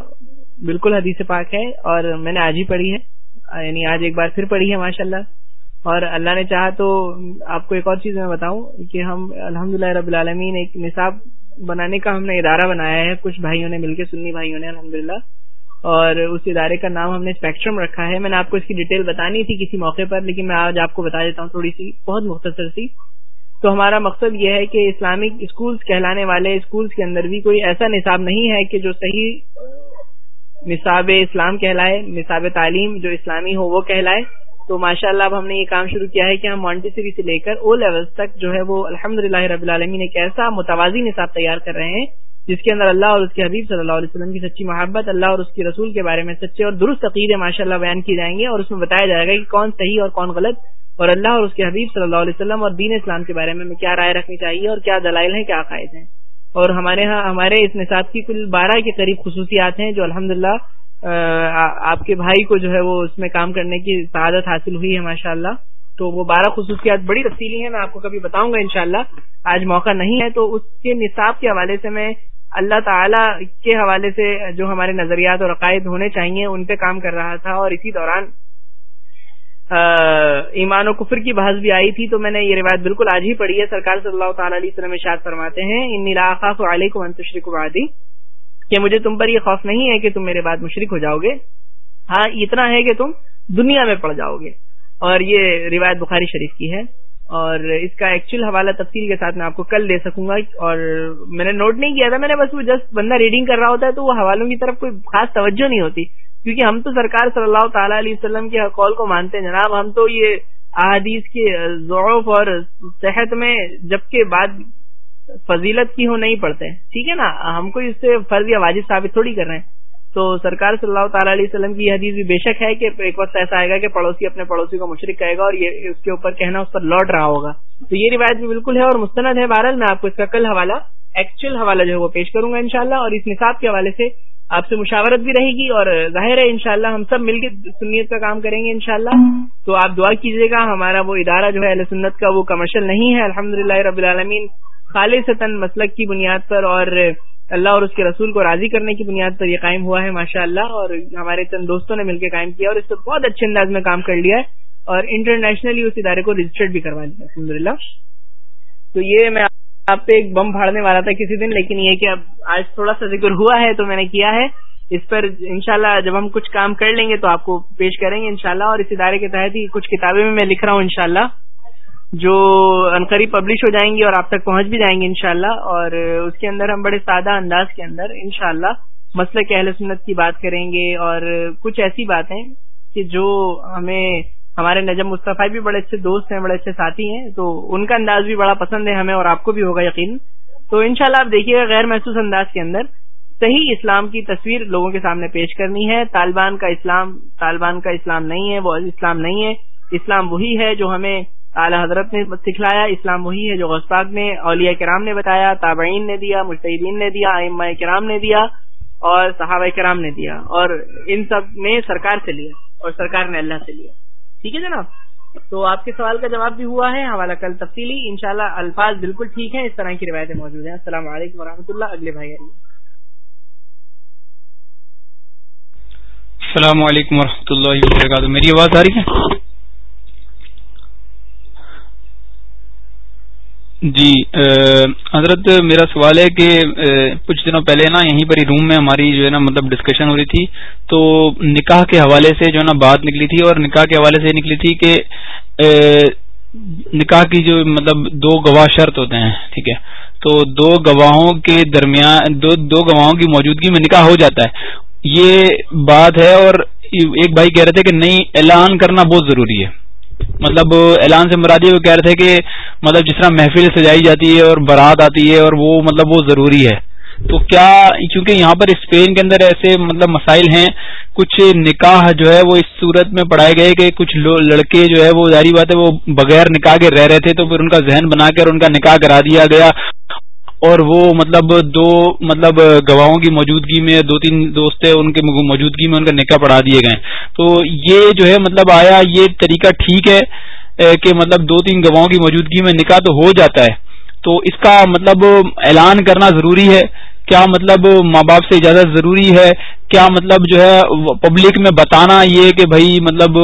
بالکل حدیث پاک ہے اور میں نے آج ہی پڑھی ہے یعنی آج ایک بار پھر پڑھی ہے ماشاء اللہ اور اللہ نے چاہا تو آپ کو ایک اور چیز میں بتاؤں کہ ہم الحمد رب العالمین ایک نصاب بنانے کا ہم نے ادارہ بنایا ہے، کچھ بھائیوں نے مل کے، سنی بھائیوں نے الحمد اور اس ادارے کا نام ہم نے اسپیکٹرم رکھا ہے۔ میں نے آپ کو اس کی ڈیٹیل بتانی تھی کسی موقع پر، لیکن میں آج آپ کو بتا دیتا ہوں تھوڑی سی۔ بہت مختصر سی۔ تو ہمارا مقصد یہ ہے کہ اسلامک اسکولز کہلانے والے اسکولز کے اندر بھی کوئی ایسا نصاب نہیں ہے کہ جو صحیح نصاب اسلام کہلائے، نصاب تعلیم جو اسلامی ہو وہ کہلائے۔ تو ماشاء اللہ اب ہم نے یہ کام شروع کیا ہے کہ ہم مانٹیسری سے لے کر او لیول تک جو ہے وہ الحمد رب العالمین ایک ایسا متوازی نصاب تیار کر رہے ہیں۔ جس کے اندر اللہ اور اس کے حبیب صلی اللہ علیہ وسلم کی سچی محبت، اللہ اور اس کے رسول کے بارے میں سچے اور درست عقیدے ماشاء اللہ بیان کی جائیں گے اور اس میں بتایا جائے گا کہ کون صحیح اور کون غلط اور اللہ اور اس کے حبیب صلی اللہ علیہ وسلم اور دین اسلام کے بارے میں کیا رائے رکھنی چاہیے اور کیا دلائل ہیں، کیا عقائد ہیں۔ اور ہمارے ہاں ہمارے اس نصاب کی کل بارہ کے قریب خصوصیات ہیں جو الحمد آپ کے بھائی کو جو ہے وہ اس میں کام کرنے کی سعادت حاصل ہوئی ہے ماشاء اللہ تو وہ بارہ خصوصیات بڑی تفصیلی ہیں، میں آپ کو کبھی بتاؤں گا انشاءاللہ۔ آج موقع نہیں ہے تو اس کے نصاب کے حوالے سے میں اللہ تعالی کے حوالے سے جو ہمارے نظریات اور عقائد ہونے چاہیے، ان پہ کام کر رہا تھا اور اسی دوران ایمان و کفر کی بحث بھی آئی تھی۔ تو میں نے یہ روایت بالکل آج ہی پڑھی ہے۔ سرکار صلی اللہ تعالی علیہ وسلم شاد فرماتے ہیں ان خاص علیہ کو منتشرک وادی کہ مجھے تم پر یہ خوف نہیں ہے کہ تم میرے بعد مشرک ہو جاؤ گے۔ ہاں اتنا ہے کہ تم دنیا میں پڑ جاؤ گے۔ اور یہ روایت بخاری شریف کی ہے۔ اور اس کا ایکچوئل حوالہ تفصیل کے ساتھ میں آپ کو کل دے سکوں گا اور میں نے نوٹ نہیں کیا تھا، میں نے بس وہ جسٹ بندہ ریڈنگ کر رہا ہوتا ہے تو وہ حوالوں کی طرف کوئی خاص توجہ نہیں ہوتی۔ کیونکہ ہم تو سرکار صلی اللہ تعالی علیہ وسلم کے قول کو مانتے ہیں۔ جناب، ہم تو یہ احادیث کے ضعف اور صحت میں جبکہ بعد فضیلت کی ہو نہیں پڑتے۔ ٹھیک ہے نا؟ ہم کو اس سے فرض یا واجب ثابت تھوڑی کر رہے ہیں۔ تو سرکار صلی اللہ تعالی علیہ وسلم کی یہ حدیث بھی بے شک ہے کہ ایک وقت ایسا آئے گا کہ پڑوسی اپنے پڑوسی کو مشرق کہے گا اور یہ اس کے اوپر کہنا اس پر لوٹ رہا ہوگا۔ تو یہ روایت بھی بالکل ہے اور مستند ہے۔ بہرحال میں آپ کو اس کا کل حوالہ ایکچوئل حوالہ جو ہے وہ پیش کروں گا انشاءاللہ اور اس نصاب کے حوالے سے آپ سے مشاورت بھی رہے گی اور ظاہر ہے انشاءاللہ ہم سب مل کے سنیت کا کام کریں گے انشاءاللہ۔ تو آپ دعا کیجیے گا، ہمارا وہ ادارہ جو ہے اہل سنت کا وہ کمرشل نہیں ہے۔ الحمد رب العالمین خالص مسلک کی بنیاد پر اور اللہ اور اس کے رسول کو راضی کرنے کی بنیاد پر یہ قائم ہوا ہے ماشاء اللہ اور ہمارے چند دوستوں نے مل کے قائم کیا اور اس سے بہت اچھے انداز میں کام کر لیا ہے اور انٹرنیشنلی اس ادارے کو رجسٹرڈ بھی کروا دیا الحمد للہ تو یہ میں آپ پہ ایک بم پھاڑنے والا تھا کسی دن، لیکن یہ کہ اب آج تھوڑا سا ذکر ہوا ہے تو میں نے کیا ہے۔ اس پر انشاءاللہ جب ہم کچھ کام کر لیں گے تو آپ کو پیش کریں گے انشاءاللہ، اور اس ادارے کے تحت ہی کچھ کتابیں میں لکھ رہا ہوں انشاءاللہ۔ جو انقریب پبلش ہو جائیں گی اور آپ تک پہنچ بھی جائیں گے انشاءاللہ، اور اس کے اندر ہم بڑے سادہ انداز کے اندر انشاءاللہ شاء مسئلہ کے اہل سنت کی بات کریں گے، اور کچھ ایسی باتیں کہ جو ہمیں، ہمارے نجم مصطفی بھی بڑے اچھے دوست ہیں، بڑے اچھے ساتھی ہیں، تو ان کا انداز بھی بڑا پسند ہے ہمیں اور آپ کو بھی ہوگا یقین۔ تو انشاءاللہ آپ دیکھیے گا غیر محسوس انداز کے اندر، صحیح اسلام کی تصویر لوگوں کے سامنے پیش کرنی ہے۔ طالبان کا اسلام، طالبان کا اسلام نہیں ہے، وہ اسلام نہیں ہے۔ اسلام وہی ہے جو ہمیں اعلی حضرت نے سکھلایا، اسلام وہی ہے جو غسپاک نے، اولیاء کرام نے بتایا، تابعین نے دیا مشتدین نے دیا، ائمہ کرام نے دیا اور صحابہ کرام نے دیا اور ان سب نے سرکار سے لیا اور سرکار نے اللہ سے لیا۔ ٹھیک ہے جناب؟ تو آپ کے سوال کا جواب بھی ہوا ہے، حوالہ کل تفصیلی، انشاءاللہ الفاظ بالکل ٹھیک ہیں، اس طرح کی روایتیں موجود ہیں۔ السلام علیکم ورحمۃ اللہ، اگلے بھائی السلام علیکم و اللہ وبرکاتہ۔ میری آواز آ رہی ہے؟ جی حضرت، میرا سوال ہے کہ کچھ دنوں پہلے نا یہیں پر ہی روم میں ہماری جو ہے نا مطلب ڈسکشن ہو رہی تھی، تو نکاح کے حوالے سے جو ہے نا بات نکلی تھی اور نکاح کے حوالے سے نکلی تھی کہ نکاح کی جو مطلب دو گواہ شرط ہوتے ہیں، ٹھیک ہے؟ تو دو گواہوں کے درمیان، دو دو گواہوں کی موجودگی میں نکاح ہو جاتا ہے۔ یہ بات ہے اور ایک بھائی کہہ رہے تھے کہ نہیں، اعلان کرنا بہت ضروری ہے۔ مطلب اعلان سے مرادی وہ کہہ رہے تھے کہ مطلب جس طرح محفل سجائی جاتی ہے اور بارات آتی ہے اور وہ مطلب وہ ضروری ہے۔ تو کیا کیونکہ یہاں پر اسپین کے اندر ایسے مطلب مسائل ہیں، کچھ نکاح جو ہے وہ اس صورت میں پڑھائے گئے کہ کچھ لڑکے جو ہے وہ ظاہری بات ہے وہ بغیر نکاح کے رہ رہے تھے تو پھر ان کا ذہن بنا کر ان کا نکاح کرا دیا گیا۔ اور وہ مطلب دو مطلب گواہوں کی موجودگی میں دو تین دوست ان کے موجودگی میں ان کا نکاح پڑھا دیے گئے تو یہ جو ہے مطلب آیا، یہ طریقہ ٹھیک ہے کہ مطلب دو تین گواہوں کی موجودگی میں نکاح تو ہو جاتا ہے۔ تو اس کا مطلب اعلان کرنا ضروری ہے۔ کیا مطلب ماں باپ سے اجازت ضروری ہے؟ کیا مطلب جو ہے پبلک میں بتانا یہ کہ بھائی مطلب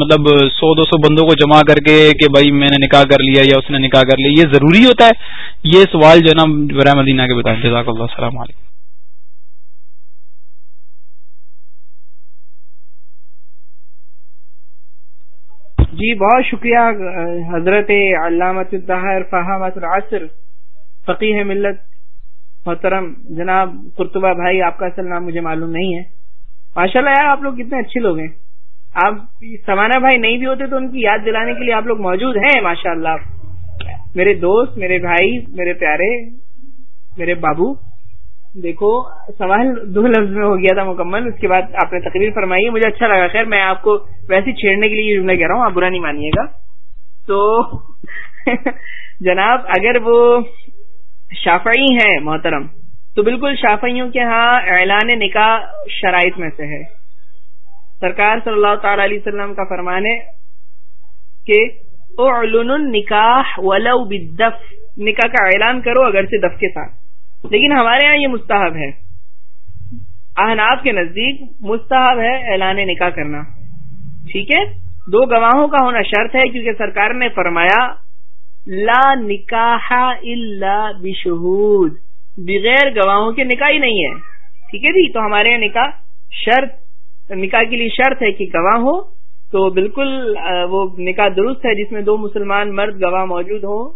مطلب سو دو سو بندوں کو جمع کر کے کہ بھائی میں نے نکاح کر لیا یا اس نے نکاح کر لیا، یہ ضروری ہوتا ہے؟ یہ سوال جو ہے نا برائے مدینہ کے بتائیں جزاک اللہ، السلام علیکم۔ جی بہت شکریہ، حضرت علامت فہمت العصر فقی ملت محترم، جناب قرطبہ بھائی، آپ کا اصل نام مجھے معلوم نہیں ہے۔ ماشاء اللہ یار، آپ لوگ کتنے اچھے لوگ ہیں۔ آپ سمانا بھائی نہیں بھی ہوتے تو ان کی یاد دلانے کے لیے آپ لوگ موجود ہیں ماشاء اللہ میرے دوست، میرے بھائی، میرے پیارے، میرے بابو۔ دیکھو، سوال دو لفظ میں ہو گیا تھا مکمل، اس کے بعد آپ نے تقریر فرمائی، مجھے اچھا لگا۔ خیر، میں آپ کو ویسے چھیڑنے کے لیے یہ جملہ کہہ رہا ہوں، آپ برا نہیں مانیے گا۔ تو [laughs] جناب، اگر وہ شافعی ہیں، محترم۔ تو بالکل شافعیوں کے ہاں اعلان نکاح شرائط میں سے ہے۔ سرکار صلی اللہ تعالی علیہ وسلم کا فرمان ہے کہ اعلن نکاح ولو بالدف۔ نکاح کا اعلان کرو اگر سے دف کے ساتھ۔ لیکن ہمارے ہاں یہ مستحب ہے۔ احناب کے نزدیک مستحب ہے اعلان نکاح کرنا۔ ٹھیک ہے؟ دو گواہوں کا ہونا شرط ہے کیونکہ سرکار نے فرمایا لا نکاح الا بشہود۔ بغیر گواہوں کے نکاح ہی نہیں ہے۔ ٹھیک ہے جی؟ تو ہمارے یہاں نکاح شرط، نکاح کے لیے شرط ہے کہ گواہ ہو۔ تو بالکل وہ نکاح درست ہے جس میں دو مسلمان مرد گواہ موجود ہوں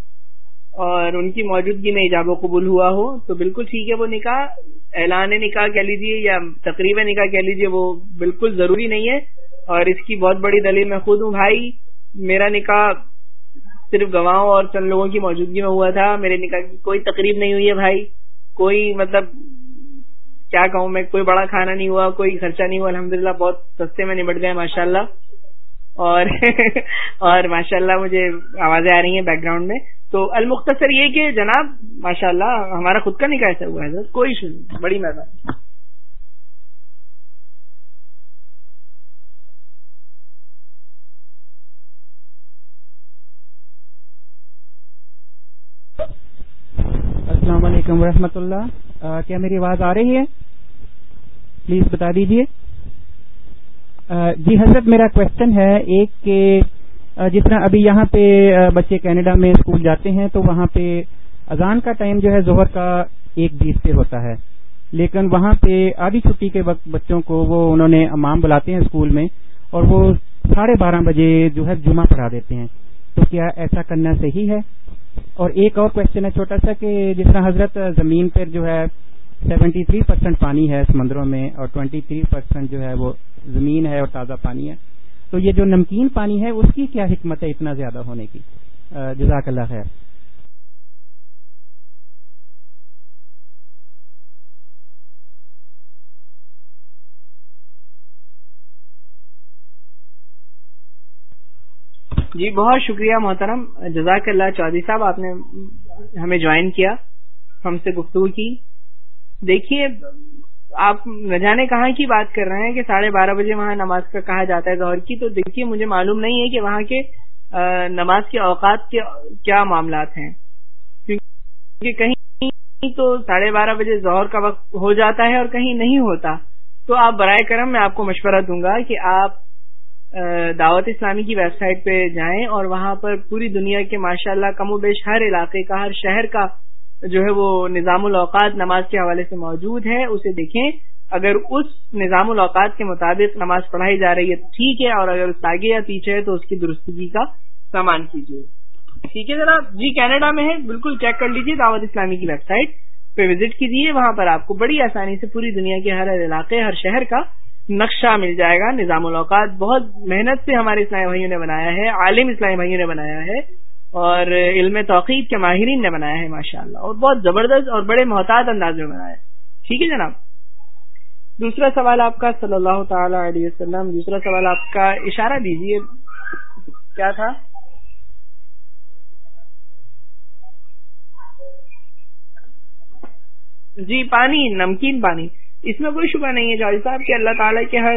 اور ان کی موجودگی میں ایجاب و قبول ہوا ہو، تو بالکل ٹھیک ہے وہ نکاح۔ اعلان نکاح کہہ لیجیے یا تقریب نکاح کہہ لیجیے وہ بالکل ضروری نہیں ہے۔ اور اس کی بہت بڑی دلیل میں خود ہوں۔ بھائی، میرا نکاح صرف گواہوں اور چند لوگوں کی موجودگی میں ہوا تھا، میرے نکاح کی کوئی تقریب نہیں ہوئی ہے بھائی۔ کوئی مطلب کیا کہوں میں، کوئی بڑا کھانا نہیں ہوا، کوئی خرچہ نہیں ہوا۔ الحمدللہ بہت سستے میں نمٹ گئے ماشاء اللہ اور [laughs] اور ماشاء اللہ مجھے آوازیں آ رہی ہیں بیک گراؤنڈ میں۔ تو المختصر یہ کہ جناب ماشاء اللہ ہمارا خود کا نکاح ایسا ہوا ہے۔ کوئی ایشو نہیں، بڑی مہربانی۔ السلام علیکم ورحمۃ اللہ۔ کیا میری آواز آ رہی ہے؟ پلیز بتا دیجیے جی حضرت، میرا کوشچن ہے ایک کہ جس طرح ابھی یہاں پہ بچے کینیڈا میں اسکول جاتے ہیں تو وہاں پہ اذان کا ٹائم جو ہے ظہر کا ایک بیس پہ ہوتا ہے۔ لیکن وہاں پہ آدھی چھٹی کے وقت بچوں کو وہ انہوں نے امام بلاتے ہیں اسکول میں اور وہ ساڑھے بارہ بجے جو ہے جمعہ پڑھا دیتے ہیں۔ تو کیا ایسا کرنا صحیح ہے؟ اور ایک اور کوشچن ہے چھوٹا سا کہ جس طرح حضرت زمین پر جو ہے سیونٹی تھری پرسینٹ پانی ہے سمندروں میں اور ٹوینٹی تھری پرسینٹ جو ہے وہ زمین ہے اور تازہ پانی ہے، تو یہ جو نمکین پانی ہے اس کی کیا حکمت ہے اتنا زیادہ ہونے کی؟ جزاک اللہ خیر۔ جی بہت شکریہ محترم۔ جزاک اللہ، چودھری صاحب، آپ نے ہمیں جوائن کیا، ہم سے گفتگو کی۔ دیکھیے، آپ نہ جانے کہاں کی بات کر رہے ہیں کہ ساڑھے بارہ بجے وہاں نماز کا کہا جاتا ہے ظہر کی۔ تو دیکھیے، مجھے معلوم نہیں ہے کہ وہاں کے نماز کے اوقات کے کیا معاملات ہیں۔ کیونکہ کہیں تو ساڑھے بارہ بجے ظہر کا وقت ہو جاتا ہے اور کہیں نہیں ہوتا۔ تو آپ برائے کرم، میں آپ کو مشورہ دوں گا کہ آپ دعوت اسلامی کی ویب سائٹ پہ جائیں اور وہاں پر پوری دنیا کے ماشاء اللہ کم و بیش ہر علاقے کا، ہر شہر کا جو ہے وہ نظام الاوقات نماز کے حوالے سے موجود ہے اسے دیکھیں۔ اگر اس نظام الاوقات کے مطابق نماز پڑھائی جا رہی ہے تو ٹھیک ہے، اور اگر اس آگے یا پیچھے ہے تو اس کی درستگی کا سامان کیجیے۔ ٹھیک ہے جناب؟ جی کینیڈا میں ہے بالکل چیک کر لیجیے دعوت اسلامی کی ویب سائٹ پہ وزٹ کیجیے۔ وہاں پر آپ کو بڑی آسانی سے پوری دنیا کے ہر علاقے، ہر شہر کا نقشہ مل جائے گا، نظام الاوقات۔ بہت محنت سے ہمارے اسلامی بھائیوں نے بنایا ہے، عالم اسلامی بھائیوں نے بنایا ہے اور علم توقید کے ماہرین نے بنایا ہے ماشاء اللہ اور بہت زبردست اور بڑے محتاط انداز میں بنایا ہے۔ ٹھیک ہے جناب؟ دوسرا سوال آپ کا صلی اللہ تعالی علیہ وسلم، دوسرا سوال آپ کا اشارہ دیجیے کیا تھا؟ جی پانی، نمکین پانی۔ اس میں کوئی شبہ نہیں ہے جاوید صاحب کہ اللہ تعالیٰ کے ہر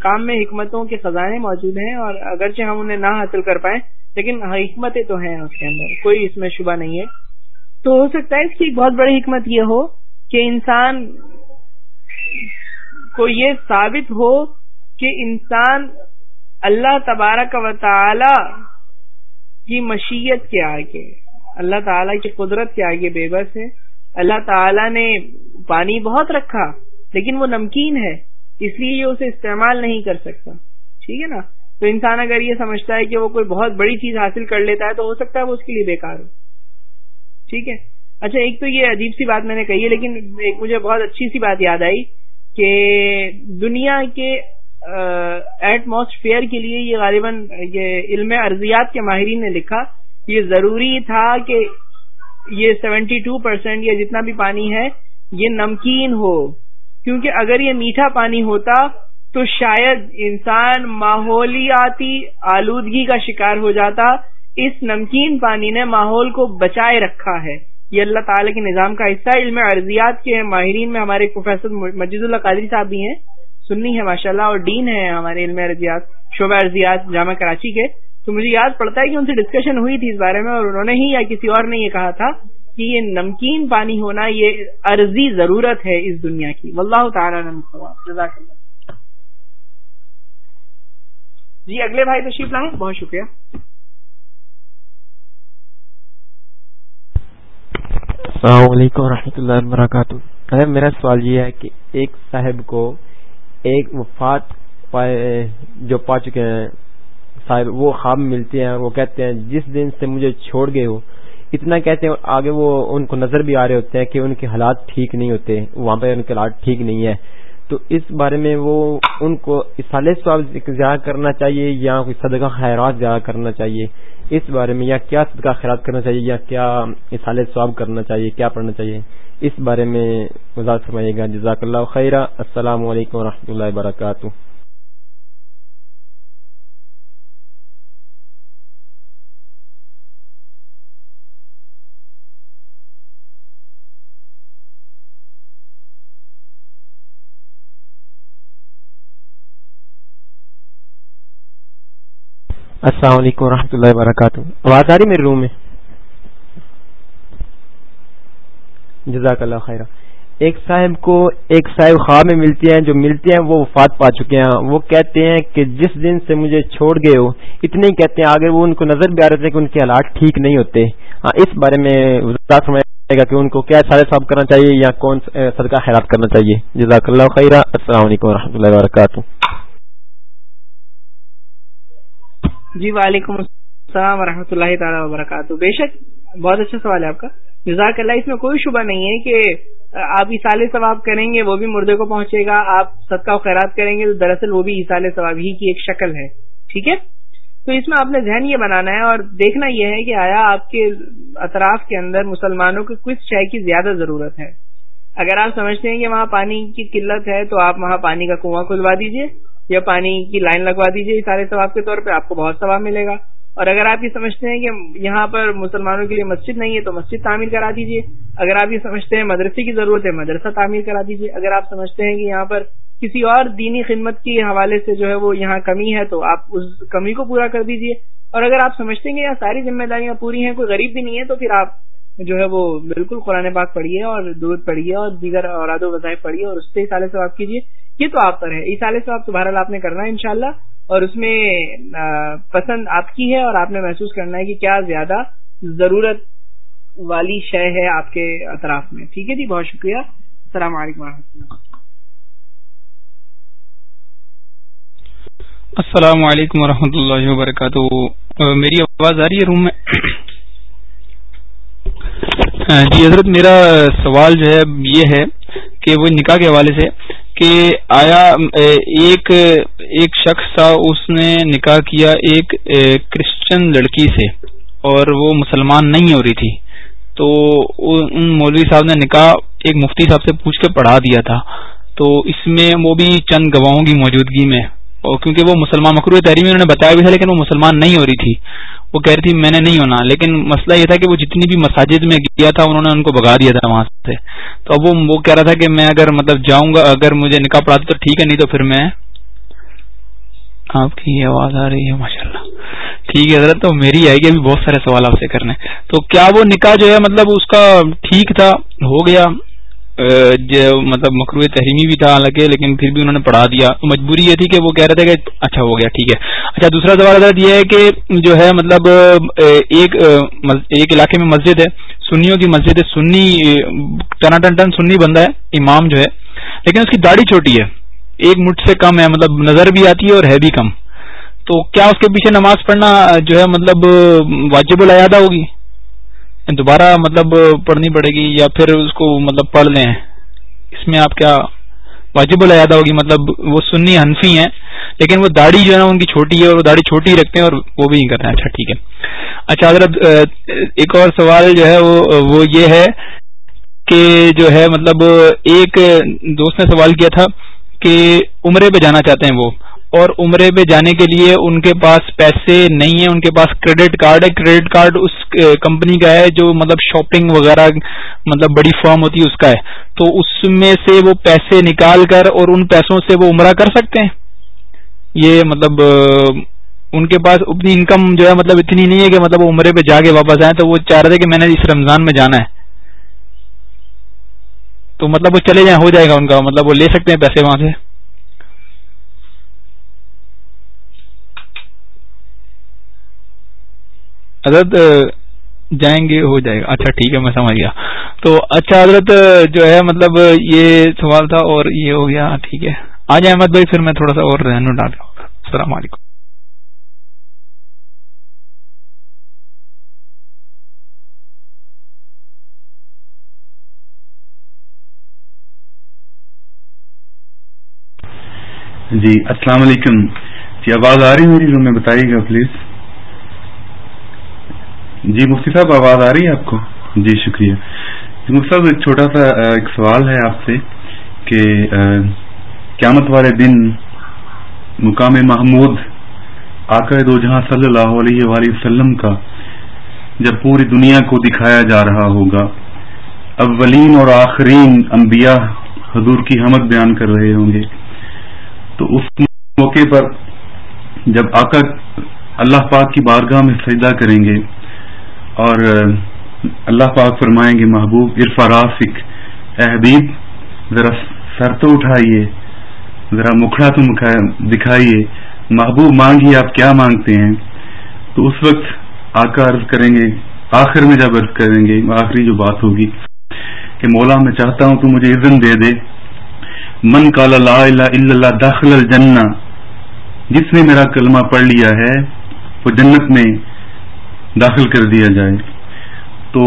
کام میں حکمتوں کے خزانے موجود ہیں اور اگرچہ ہم انہیں نہ حاصل کر پائیں، لیکن حکمتیں تو ہیں اس کے اندر، کوئی اس میں شبہ نہیں ہے۔ تو ہو سکتا ہے اس کی ایک بہت بڑی حکمت یہ ہو کہ انسان کو یہ ثابت ہو کہ انسان اللہ تبارک و تعالی کی مشیت کے آگے، اللہ تعالی کی قدرت کے آگے بے بس ہے۔ اللہ تعالی نے پانی بہت رکھا۔ لیکن وہ نمکین ہے، اس لیے یہ اسے استعمال نہیں کر سکتا۔ ٹھیک ہے نا؟ تو انسان اگر یہ سمجھتا ہے کہ وہ کوئی بہت بڑی چیز حاصل کر لیتا ہے تو ہو سکتا ہے وہ اس کے لیے بیکار ہو۔ ٹھیک ہے؟ اچھا ایک تو یہ عجیب سی بات میں نے کہی ہے، لیکن ایک مجھے بہت اچھی سی بات یاد آئی کہ دنیا کے ایٹماسفیئر کے لیے یہ غالباً یہ علم ارضیات کے ماہرین نے لکھا، یہ ضروری تھا کہ یہ سیونٹی ٹو پرسینٹ یا جتنا بھی پانی ہے، یہ نمکین ہو۔ کیونکہ اگر یہ میٹھا پانی ہوتا تو شاید انسان ماحولیاتی آلودگی کا شکار ہو جاتا۔ اس نمکین پانی نے ماحول کو بچائے رکھا ہے۔ یہ اللہ تعالی کے نظام کا حصہ علم ارضیات کے ماہرین میں ہمارے پروفیسر مجید اللہ قادری صاحب بھی ہیں۔ سننی ہے ماشاء اللہ اور ڈین ہے ہمارے علم ارضیات شعبہ ارضیات جامع کراچی کے۔ تو مجھے یاد پڑتا ہے کہ ان سے ڈسکشن ہوئی تھی اس بارے میں اور انہوں نے ہی یا کسی اور نے یہ کہا تھا۔ کہ یہ نمکین پانی ہونا یہ عرضی ضرورت ہے اس دنیا کی۔ واللہ تعالیٰ جزاک اللہ۔ جی اگلے بھائی تشریف لائیں۔ بہت شکریہ۔ السلام علیکم و اللہ وبرکاتہ۔ میرا سوال یہ ہے کہ ایک صاحب کو ایک وفات جو پا چکے ہیں، صاحب، وہ خواب ملتے ہیں وہ کہتے ہیں، جس دن سے مجھے چھوڑ گئے ہو اتنا کہتے ہیں، آگے وہ ان کو نظر بھی آ رہے ہوتے ہیں کہ ان کے حالات ٹھیک نہیں ہوتے، وہاں پہ ان کے حالات ٹھیک نہیں ہے تو اس بارے میں وہ ان کو اسال سواب زیادہ کرنا چاہیے یا کوئی صدقہ خیرات زیادہ کرنا چاہیے؟ اس بارے میں یا کیا صدقہ خیرات کرنا چاہیے یا کیا اسال ثواب کرنا چاہیے؟ کیا پڑھنا چاہیے؟ اس بارے میں وضاحت فرمائیے گا۔ جزاک اللہ خیرہ السلام علیکم و اللہ وبرکاتہ۔ السلام علیکم ورحمۃ اللہ وبرکاتہ۔ آواز آ رہی میرے روم میں؟ جزاک اللہ خیر ایک صاحب کو ایک صاحب خواب میں ملتی ہیں، جو ملتے ہیں، وہ وفات پا چکے ہیں۔ وہ کہتے ہیں کہ جس دن سے مجھے چھوڑ گئے ہو، اتنے ہی کہتے ہیں، آگے وہ ان کو نظر بھی آ رہے تھے کہ ان کے حالات ٹھیک نہیں ہوتے۔ ہاں اس بارے میں گا کہ ان کو کیا سارے صاحب کرنا چاہیے یا کون صدقہ خیرات کرنا چاہیے۔ جزاک اللہ خیر السلام علیکم و اللہ وبرکاتہ۔ جی وعلیکم السلام ورحمۃ اللہ تعالیٰ وبرکاتہ۔ بے شک بہت اچھا سوال ہے آپ کا۔ جزاک اللہ، اس میں کوئی شبہ نہیں ہے کہ آپ اصال ثواب کریں گے وہ بھی مردے کو پہنچے گا، آپ صدقہ و خیرات کریں گے تو دراصل وہ بھی اصال ثواب ہی کی ایک شکل ہے۔ ٹھیک ہے؟ تو اس میں آپ نے ذہن یہ بنانا ہے اور دیکھنا یہ ہے کہ آیا آپ کے اطراف کے اندر مسلمانوں کو کس شے کی زیادہ ضرورت ہے۔ اگر آپ سمجھتے ہیں کہ وہاں پانی کی قلت ہے تو آپ وہاں پانی کا کنواں کھلوا دیجیے۔ یا پانی کی لائن لگوا دیجیے سارے ثواب کے طور پہ، آپ کو بہت ثواب ملے گا۔ اور اگر آپ یہ سمجھتے ہیں کہ یہاں پر مسلمانوں کے لیے مسجد نہیں ہے تو مسجد تعمیر کرا دیجیے اگر آپ یہ سمجھتے ہیں مدرسے کی ضرورت ہے، مدرسہ تعمیر کرا دیجیے اگر آپ سمجھتے ہیں کہ یہاں پر کسی اور دینی خدمت کے حوالے سے جو ہے وہ یہاں کمی ہے تو آپ اس کمی کو پورا کر دیجیے اور اگر آپ سمجھتے ہیں کہ یہاں ساری ذمہ داریاں پوری ہیں، کوئی غریب بھی نہیں ہے تو پھر آپ جو ہے وہ بالکل قرآن پاک پڑھیے اور دودھ پڑھیے اور دیگر اوراد و وظائف پڑھیے اور اس سے اصال ثواب کیجیے، یہ تو آپ پر ہے۔ اصال ثواب تو بہرحال آپ نے کرنا ہے انشاءاللہ، اور اس میں پسند آپ کی ہے اور آپ نے محسوس کرنا ہے کہ کیا زیادہ ضرورت والی شے ہے آپ کے اطراف میں۔ ٹھیک ہے جی بہت شکریہ۔ السلام علیکم و اللہ۔ السلام علیکم و اللہ وبرکاتہ۔ میری آواز آ رہی ہے روم میں؟ ہاں جی حضرت، میرا سوال جو ہے یہ ہے کہ وہ نکاح کے حوالے سے کہ آیا ایک ایک شخص تھا، اس نے نکاح کیا ایک کرسچن لڑکی سے اور وہ مسلمان نہیں ہو رہی تھی۔ تو ان مولوی صاحب نے نکاح ایک مفتی صاحب سے پوچھ کے پڑھا دیا تھا۔ تو اس میں وہ بھی چند گواہوں کی موجودگی میں اور کیونکہ وہ مسلمان مکرو تحریر انہوں نے بتایا بھی تھا لیکن وہ مسلمان نہیں ہو رہی تھی۔ وہ کہہ رہی تھی میں نے نہیں ہونا، لیکن مسئلہ یہ تھا کہ وہ جتنی بھی مساجد میں گیا تھا، انہوں نے ان کو بگا دیا تھا وہاں سے۔ تو اب وہ وہ کہہ رہا تھا کہ میں اگر مطلب جاؤں گا، اگر مجھے نکاح پڑھا تو ٹھیک ہے، نہیں تو پھر میں آپ کی آواز آ رہی ہے ماشاء اللہ ٹھیک ہے حضرت، تو میری آئے گی ابھی بہت سارے سوال آپ سے کرنے۔ تو کیا وہ نکاح جو ہے مطلب اس کا ٹھیک تھا، ہو گیا؟ جو مطلب مکرو تحریمی بھی تھا حالانکہ، لیکن پھر بھی انہوں نے پڑھا دیا۔ مجبوری یہ تھی کہ وہ کہہ رہے تھے کہ اچھا ہو گیا، ٹھیک ہے۔ اچھا دوسرا سوال حضرت یہ ہے کہ جو ہے مطلب ایک ایک علاقے میں مسجد ہے۔ سنیوں کی مسجد ہے سنی ٹنا ٹن ٹن سنی بندہ ہے، امام جو ہے۔ لیکن اس کی داڑھی چھوٹی ہے۔ ایک مٹھ سے کم ہے مطلب نظر بھی آتی ہے اور ہے بھی کم۔ تو کیا اس کے پیچھے نماز پڑھنا جو ہے مطلب واجب الادا ہوگی؟ دوبارہ مطلب پڑھنی پڑے گی یا پھر اس کو مطلب پڑھ لیں؟ اس میں آپ کیا واجب الادا ہوگی؟ مطلب وہ سنی حنفی ہیں، لیکن وہ داڑھی جو ہے نا ان کی چھوٹی ہے اور وہ داڑھی چھوٹی رکھتے ہیں اور وہ بھی نہیں کرتے ہیں۔ اچھا ٹھیک ہے۔ اچھا حضرت، ایک اور سوال جو ہے وہ یہ ہے کہ جو ہے مطلب ایک دوست نے سوال کیا تھا کہ عمرے پہ جانا چاہتے ہیں وہ۔ اور عمرے پہ جانے کے لیے ان کے پاس پیسے نہیں ہیں، ان کے پاس کریڈٹ کارڈ ہے۔ کریڈٹ کارڈ اس کمپنی کا ہے جو مطلب شاپنگ وغیرہ مطلب بڑی فارم ہوتی ہے، اس کا ہے۔ تو اس میں سے وہ پیسے نکال کر اور ان پیسوں سے وہ عمرہ کر سکتے ہیں۔ یہ مطلب ان کے پاس اپنی انکم جو ہے مطلب اتنی نہیں ہے کہ مطلب وہ عمرے پہ جا کے واپس آئے تو وہ چاہ رہے تھے کہ میں نے اس رمضان میں جانا ہے۔ تو مطلب وہ چلے جائیں، ہو جائے گا ان کا۔ مطلب وہ لے سکتے ہیں پیسے وہاں سے۔ حضرت جائیں گے، ہو جائے گا۔ اچھا ٹھیک ہے، میں سمجھ گیا۔ تو اچھا حضرت جو ہے مطلب یہ سوال تھا اور یہ ہو گیا۔ ٹھیک ہے۔ آج احمد بھائی، پھر میں تھوڑا سا اور رہنو ڈال السلام علیکم۔ جی السلام علیکم۔ جی آواز آ رہی میری میں بتائیے گا، پلیز۔ جی مفتی صاحب، آواز آ رہی ہے آپ کو؟ جی شکریہ۔ مفتی صاحب، ایک چھوٹا سا ایک سوال ہے آپ سے کہ قیامت والے دن مقام محمود آقا دو جہاں صلی اللہ علیہ وآلہ وسلم کا جب پوری دنیا کو دکھایا جا رہا ہوگا، اولین اور آخرین انبیاء حضور کی حمد بیان کر رہے ہوں گے۔ تو اس موقع پر جب آقا اللہ پاک کی بارگاہ میں سجدہ کریں گے اور اللہ پاک فرمائیں گے، محبوب عرفا راسک اے حبیب، ذرا سر تو اٹھائیے، ذرا مکھڑا تو دکھائیے، محبوب مانگیے آپ کیا مانگتے ہیں؟ تو اس وقت آقا عرض کریں گے، آخر میں جب عرض کریں گے، آخری جو بات ہوگی، کہ مولا میں چاہتا ہوں تو مجھے عزن دے دے۔ من کالا لا الہ الا اللہ داخل الجنہ، جس نے میرا کلمہ پڑھ لیا ہے، وہ جنت میں داخل کر دیا جائے۔ تو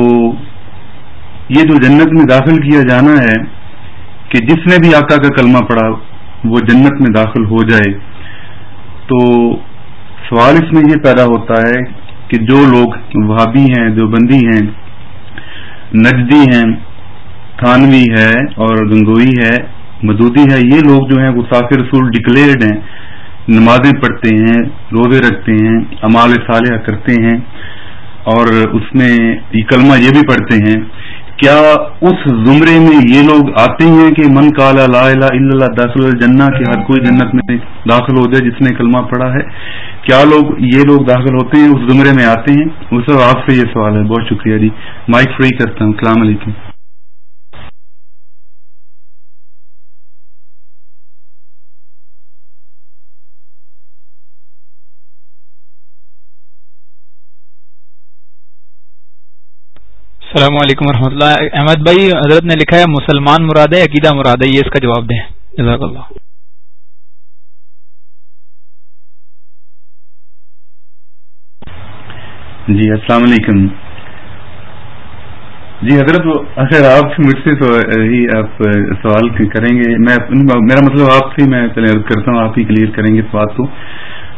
یہ جو جنت میں داخل کیا جانا ہے کہ جس نے بھی آقا کا کلمہ پڑھا، وہ جنت میں داخل ہو جائے۔ تو سوال اس میں یہ پیدا ہوتا ہے کہ جو لوگ وہابی ہیں، جو بندی ہیں، نجدی ہیں، تھانوی ہے اور گنگوئی ہے، مدودی ہے، یہ لوگ جو ہیں وہ سافر رسول ڈکلیئرڈ ہیں۔ نمازیں پڑھتے ہیں، روزے رکھتے ہیں امال صالحہ کرتے ہیں۔ اور اس میں کلمہ یہ بھی پڑھتے ہیں، کیا اس زمرے میں یہ لوگ آتے ہیں کہ من کالا لا الہ الا اللہ داخل الجنہ، کہ ہر کوئی جنت میں داخل ہو جائے جس نے کلمہ پڑھا ہے؟ کیا لوگ یہ لوگ داخل ہوتے ہیں، اس زمرے میں آتے ہیں؟ اس وقت آپ سے یہ سوال ہے، بہت شکریہ جی مائک فری کرتا ہوں، السلام علیکم۔ السلام علیکم ورحمۃ اللہ۔ احمد بھائی، حضرت نے لکھا ہے مسلمان مراد ہے، عقیدہ مراد ہے، یہ اس کا جواب دیں۔ جزاک اللہ۔ جی السلام علیکم۔ جی حضرت اگر آپ مجھ سے ہی آپ سوال کریں گے۔ میں، میرا مطلب آپ سے میں پہلے عرض کرتا ہوں، آپ ہی کلیئر کریں گے اس بات کو۔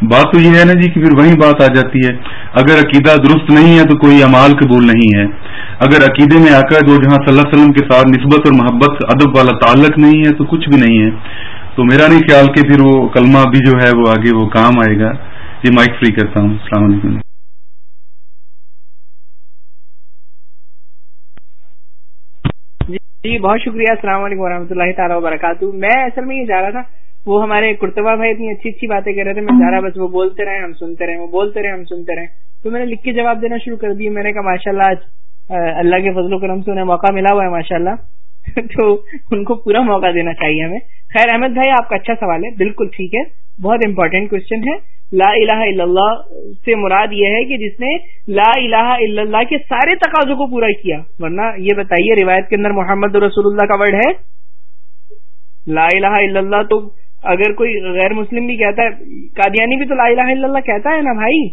بات تو یہ ہے نا جی کہ پھر وہی بات آ جاتی ہے۔ اگر عقیدہ درست نہیں ہے تو کوئی امال قبول نہیں ہے۔ اگر عقیدے میں آ کر جو جہاں صلی اللہ علیہ وسلم کے ساتھ نسبت اور محبت، ادب والا تعلق نہیں ہے تو کچھ بھی نہیں ہے۔ تو میرا نہیں خیال کہ پھر وہ کلمہ بھی جو ہے وہ آگے وہ کام آئے گا۔ یہ مائک فری کرتا ہوں۔ السلام علیکم۔ جی بہت شکریہ۔ السلام علیکم و اللہ تعالیٰ وبرکاتہ۔ میں اصل میں یہ جا رہا تھا وہ ہمارے کرتبہ بھائی اتنی اچھی اچھی باتیں کر رہے تھے، میں جا رہا بس وہ بولتے رہے، ہم سنتے رہے، وہ بولتے رہے، ہم سنتے رہے۔ تو میں نے لکھ کے جواب دینا شروع کر دیا، میں نے کہا ماشاء اللہ آج اللہ کے فضل و کرم سے انہیں موقع ملا ہوا ہے ماشاء اللہ [laughs] تو ان کو پورا موقع دینا چاہیے ہمیں۔ خیر احمد بھائی، آپ کا اچھا سوال ہے، بالکل ٹھیک ہے، بہت امپورٹینٹ کوشچن ہے۔ لا الہ الا اللہ سے مراد یہ ہے کہ جس نے لا الہ الا اللہ کے سارے تقاضوں کو پورا کیا۔ ورنہ یہ بتائیے، روایت کے اندر محمد رسول اللہ کا ورڈ ہے؟ لا الہ الا اللہ تو اگر کوئی غیر مسلم بھی کہتا ہے، قادیانی بھی تو لا الہ الا اللہ کہتا ہے نا بھائی؟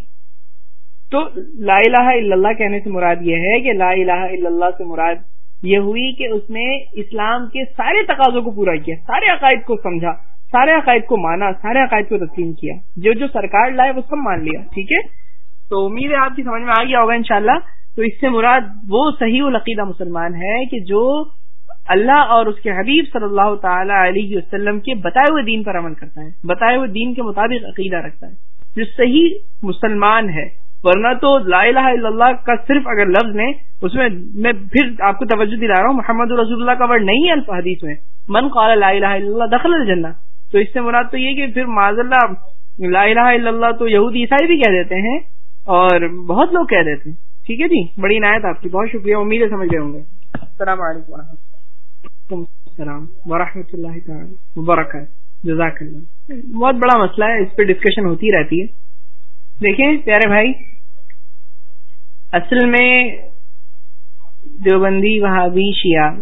تو لا الہ الا اللہ کہنے سے مراد یہ ہے کہ لا الہ الا اللہ سے مراد یہ ہوئی کہ اس نے اسلام کے سارے تقاضوں کو پورا کیا، سارے عقائد کو سمجھا، سارے عقائد کو مانا، سارے عقائد کو تسلیم کیا۔ جو جو سرکار لائے وہ سب مان لیا، ٹھیک ہے؟ تو امید ہے آپ کی سمجھ میں آ گیا ہوگا انشاءاللہ۔ تو اس سے مراد وہ صحیح العقیدہ مسلمان ہے کہ جو اللہ اور اس کے حبیب صلی اللہ تعالی علیہ وسلم کے بتائے ہوئے دین پر عمل کرتا ہے، بتائے ہوئے دین کے مطابق عقیدہ رکھتا ہے۔ جو صحیح مسلمان ہے، ورنہ تو لا الہ الا اللہ کا صرف اگر لفظ لیں، اس میں میں پھر آپ کو توجہ دلا رہا ہوں، محمد رسول اللہ کا ورڈ نہیں ہے الفحدیث میں۔ من قال لا الہ الا اللہ دخل الجنہ۔ تو اس سے مراد تو یہ کہ پھر معذ اللہ لا الہ الا اللہ تو یہود عیسائی بھی کہہ دیتے ہیں اور بہت لوگ کہہ دیتے ہیں۔ ٹھیک ہے جی بڑی عنایت آپ کی، بہت شکریہ، امید ہے سمجھ گئے ہوں گے۔ السلام علیکم السلام ورحمۃ اللہ تعالی وبرکاتہ۔ جزاک اللہ۔ بہت بڑا مسئلہ ہے، اس پہ ڈسکشن ہوتی رہتی ہے۔ دیکھیں پیارے بھائی، اصل میں دیوبندی، وہابی، شیعہ،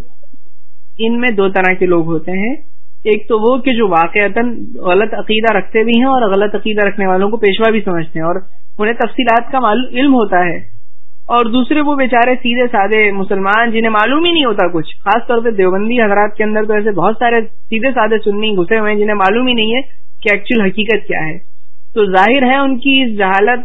ان میں دو طرح کے لوگ ہوتے ہیں۔ ایک تو وہ کہ جو واقعات غلط عقیدہ رکھتے بھی ہیں اور غلط عقیدہ رکھنے والوں کو پیشوا بھی سمجھتے ہیں اور انہیں تفصیلات کا علم ہوتا ہے۔ اور دوسرے وہ بیچارے سیدھے سادے مسلمان جنہیں معلوم ہی نہیں ہوتا کچھ، خاص طور پہ دیوبندی حضرات کے اندر تو ایسے بہت سارے سیدھے سادے سننی گھسے ہوئے ہیں جنہیں معلوم ہی نہیں ہے کہ ایکچوئل حقیقت کیا ہے۔ تو ظاہر ہے ان کی اس جہالت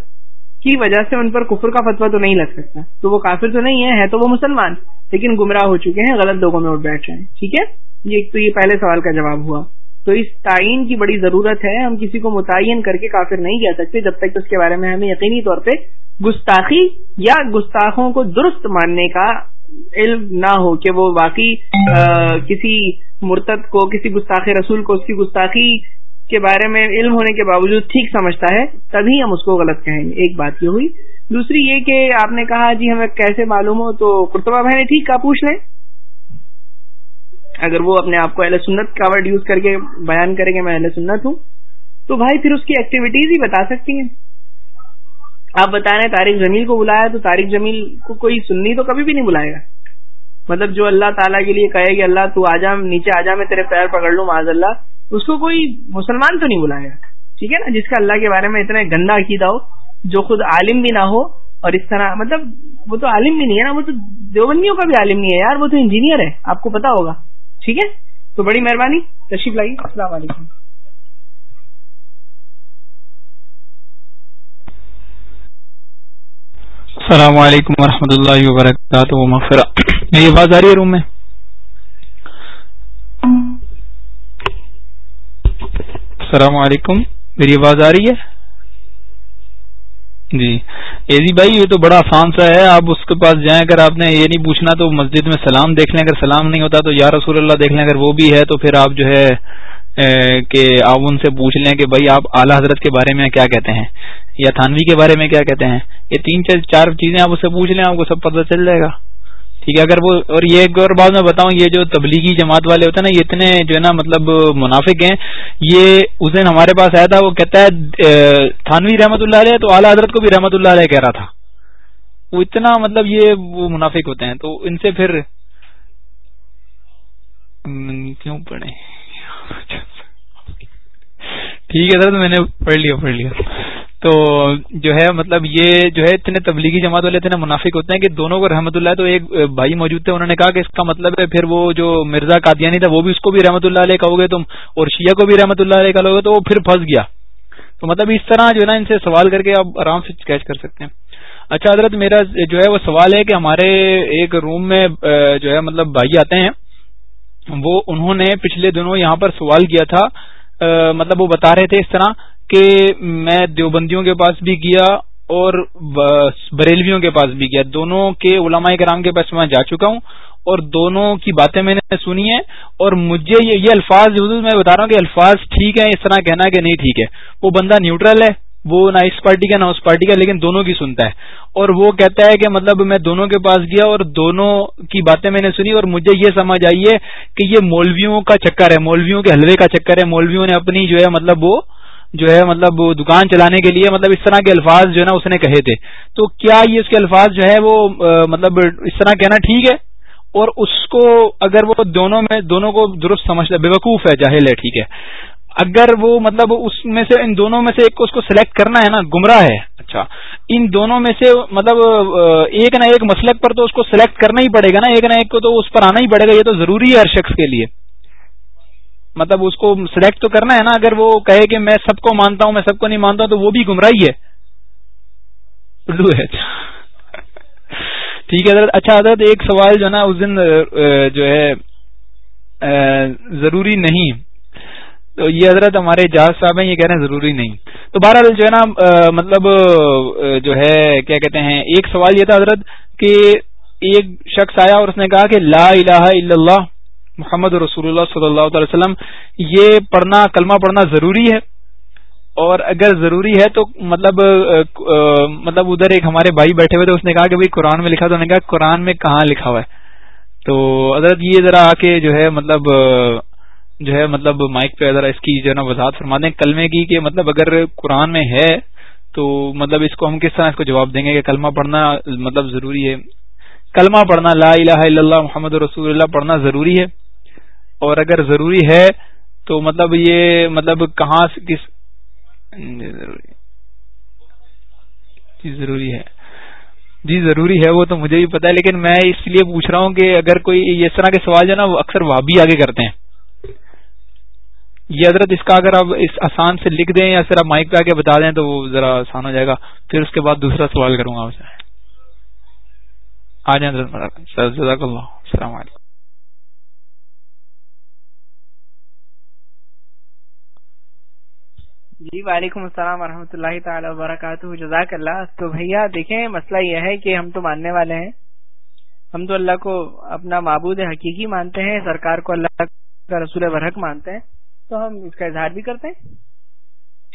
کی وجہ سے ان پر کفر کا فتوا تو نہیں لگ سکتا۔ تو وہ کافر تو نہیں ہے ہے تو وہ مسلمان، لیکن گمراہ ہو چکے ہیں، غلط لوگوں میں اٹھ بیٹھ رہے ہیں۔ ٹھیک ہے؟ یہ تو یہ پہلے سوال کا جواب ہوا۔ تو اس تعین کی بڑی ضرورت ہے، ہم کسی کو متعین کر کے کافر نہیں کہہ سکتے جب تک اس کے بارے میں ہمیں یقینی طور پہ گستاخی یا گستاخوں کو درست ماننے کا علم نہ ہو کہ وہ واقعی کسی مرتد کو، کسی گستاخ رسول کو اس کی گستاخی کے بارے میں علم ہونے کے باوجود ٹھیک سمجھتا ہے، تبھی ہم اس کو غلط کہیں گے۔ ایک بات یہ ہوئی۔ دوسری یہ کہ آپ نے کہا جی ہمیں کیسے معلوم ہو؟ تو کرتبہ بھائی نے ٹھیک کہا پوچھ لیں۔ اگر وہ اپنے آپ کو اہل سنت کا ورڈ یوز کر کے بیان کرے کہ میں اہل سنت ہوں، تو بھائی پھر اس کی ایکٹیویٹیز ہی بتا سکتی ہیں۔ آپ بتائیں تاریخ جمیل کو بلایا تو تاریخ جمیل کو کوئی سننی تو کبھی بھی نہیں بلائے گا۔ مطلب جو اللہ تعالیٰ کے لیے کہے کہ اللہ تو آجا، نیچے آجا، میں تیرے پیر پکڑ لوں معذ اللہ اس کو کوئی مسلمان تو نہیں بلائے گا۔ ٹھیک ہے نا؟ جس کا اللہ کے بارے میں اتنا گندا عقیدہ ہو، جو خود عالم بھی نہ ہو، اور اس طرح مطلب وہ تو عالم بھی نہیں ہے نا، وہ تو دیوبندیوں کا بھی عالم نہیں ہے یار، وہ تو انجینئر ہے، آپ کو پتا ہوگا۔ ٹھیک ہے؟ تو بڑی مہربانی، تشریف لائیے۔ السلام علیکم۔ السلام علیکم ورحمۃ اللہ وبرکاتہ، مغفرہ۔ میری آواز آ رہی ہے روم میں۔ السلام علیکم، میری آواز آ رہی ہے؟ جی۔ ایزی بھائی، یہ تو بڑا آسان سا ہے۔ آپ اس کے پاس جائیں، اگر آپ نے یہ نہیں پوچھنا تو مسجد میں سلام دیکھ لیں۔ اگر سلام نہیں ہوتا تو یا رسول اللہ دیکھ لیں۔ اگر وہ بھی ہے تو پھر آپ جو ہے کہ آپ ان سے پوچھ لیں کہ بھائی، آپ اعلی حضرت کے بارے میں کیا کہتے ہیں؟ یا تھانوی کے بارے میں کیا کہتے ہیں؟ یہ تین چار چیزیں آپ اسے پوچھ لیں، آپ کو سب پتہ چل جائے گا۔ ٹھیک ہے، اگر وہ اور یہ ایک اور بات میں بتاؤں، یہ جو تبلیغی جماعت والے ہوتے ہیں نا، یہ اتنے جو ہے نا مطلب منافق ہیں، یہ اس دن ہمارے پاس آیا تھا، وہ کہتا ہے تھانوی رحمت اللہ علیہ، تو اعلیٰ حضرت کو بھی رحمت اللہ علیہ کہہ رہا تھا۔ وہ اتنا مطلب یہ وہ منافق ہوتے ہیں، تو ان سے پھر کیوں پڑھے [laughs] ٹھیک ہے سر، تو میں نے پڑھ لیا پڑھ لیا۔ تو جو ہے مطلب یہ جو ہے اتنے تبلیغی جماعت والے اتنے منافق ہوتے ہیں کہ دونوں کو رحمت اللہ تو ایک بھائی موجود تھے، انہوں نے کہا کہ اس کا مطلب ہے پھر وہ جو مرزا قادیانی تھا وہ بھی اس کو بھی رحمت اللہ علیہ کہو گے، تم اور شیعہ کو بھی رحمت اللہ علیہ کہو گے، تو وہ پھر پھنس گیا۔ تو مطلب اس طرح جو ہے نا ان سے سوال کر کے آپ آرام سے کیچ کر سکتے ہیں۔ اچھا حضرت، میرا جو ہے وہ سوال ہے کہ ہمارے ایک روم میں جو ہے مطلب بھائی آتے ہیں، وہ انہوں نے پچھلے دنوں یہاں پر سوال کیا تھا۔ مطلب وہ بتا رہے تھے اس طرح کہ میں دیوبندیوں کے پاس بھی گیا اور بریلویوں کے پاس بھی گیا۔ دونوں کے علماء کرام کے پاس میں جا چکا ہوں اور دونوں کی باتیں میں نے سنی ہیں اور مجھے یہ الفاظ میں بتا رہا ہوں کہ الفاظ ٹھیک ہیں، اس طرح کہنا کہ نہیں ٹھیک ہے۔ وہ بندہ نیوٹرل ہے، وہ نہ اس پارٹی کا نہ اس پارٹی کا، لیکن دونوں کی سنتا ہے۔ اور وہ کہتا ہے کہ مطلب میں دونوں کے پاس گیا اور دونوں کی باتیں میں نے سنی اور مجھے یہ سمجھ آئی ہے کہ یہ مولویوں کا چکر ہے، مولویوں کے حلوے کا چکر ہے۔ مولویوں نے اپنی جو ہے مطلب وہ جو ہے مطلب دکان چلانے کے لیے مطلب اس طرح کے الفاظ جو ہے نا اس نے کہے تھے۔ تو کیا یہ اس کے الفاظ جو ہے وہ مطلب اس طرح کہنا ٹھیک ہے؟ اور اس کو اگر وہ دونوں میں، دونوں کو درست سمجھتا ہے بیوقوف ہے، جاہل ہے، ٹھیک ہے۔ اگر وہ مطلب اس میں سے، ان دونوں میں سے ایک کو اس کو سلیکٹ کرنا ہے نا، گمراہ ہے اچھا۔ ان دونوں میں سے مطلب ایک نہ ایک مسلک پر تو اس کو سلیکٹ کرنا ہی پڑے گا نا، ایک نہ ایک کو تو اس پر آنا ہی پڑے گا، یہ تو ضروری ہے ہر شخص کے لیے۔ مطلب اس کو سلیکٹ تو کرنا ہے نا، اگر وہ کہے کہ میں سب کو مانتا ہوں، میں سب کو نہیں مانتا ہوں، تو وہ بھی گمراہی ہے۔ اردو ہے ٹھیک ہے حضرت اچھا حضرت، ایک سوال جو ہے نا، اس دن جو ہے ضروری نہیں۔ تو یہ حضرت ہمارے جہاز صاحب ہیں، یہ کہہ رہے ہیں ضروری نہیں۔ تو بہرحال جو ہے نا مطلب جو ہے، کیا کہتے ہیں، ایک سوال یہ تھا حضرت، کہ ایک شخص آیا اور اس نے کہا کہ لا الہ الا اللہ محمد رسول اللہ صلی اللہ تعالی وسلم، یہ پڑھنا، کلمہ پڑھنا ضروری ہے؟ اور اگر ضروری ہے تو مطلب مطلب ادھر ایک ہمارے بھائی بیٹھے ہوئے تھے، اس نے کہا کہ بھائی قرآن میں لکھا تو نے کہا، قرآن میں کہاں لکھا ہوا ہے؟ تو حضرت یہ ذرا آ کے جو ہے مطلب جو ہے مطلب مائک پہ ذرا اس کی جو ہے نا وضاحت فرما دیں کلمے کی کہ مطلب اگر قرآن میں ہے تو مطلب اس کو ہم کس طرح اس کو جواب دیں گے کہ کلمہ پڑھنا مطلب ضروری ہے؟ کلمہ پڑھنا لا الہ الا اللہ محمد رسول اللہ پڑھنا ضروری ہے؟ اور اگر ضروری ہے تو مطلب یہ مطلب کہاں سے کس جی ضروری ہے۔ جی ضروری ہے وہ تو مجھے بھی پتا ہے، لیکن میں اس لیے پوچھ رہا ہوں کہ اگر کوئی اس طرح کے سوال جو ہے نا، وہ اکثر وابی آگے کرتے ہیں۔ یہ حضرت اس کا اگر آپ اس آسان سے لکھ دیں یا پھر آپ مائک پہ آ کے بتا دیں تو وہ ذرا آسان ہو جائے گا۔ پھر اس کے بعد دوسرا سوال کروں گا آپ سے۔ آ جائیں حضرت جزاک اللہ، السلام علیکم۔ جی وعلیکم السلام ورحمۃ اللہ تعالی وبرکاتہ۔ جزاک اللہ تو بھیا، دیکھیں، مسئلہ یہ ہے کہ ہم تو ماننے والے ہیں۔ ہم تو اللہ کو اپنا معبود حقیقی مانتے ہیں، سرکار کو اللہ کا رسول برحق مانتے ہیں۔ تو ہم اس کا اظہار بھی کرتے ہیں۔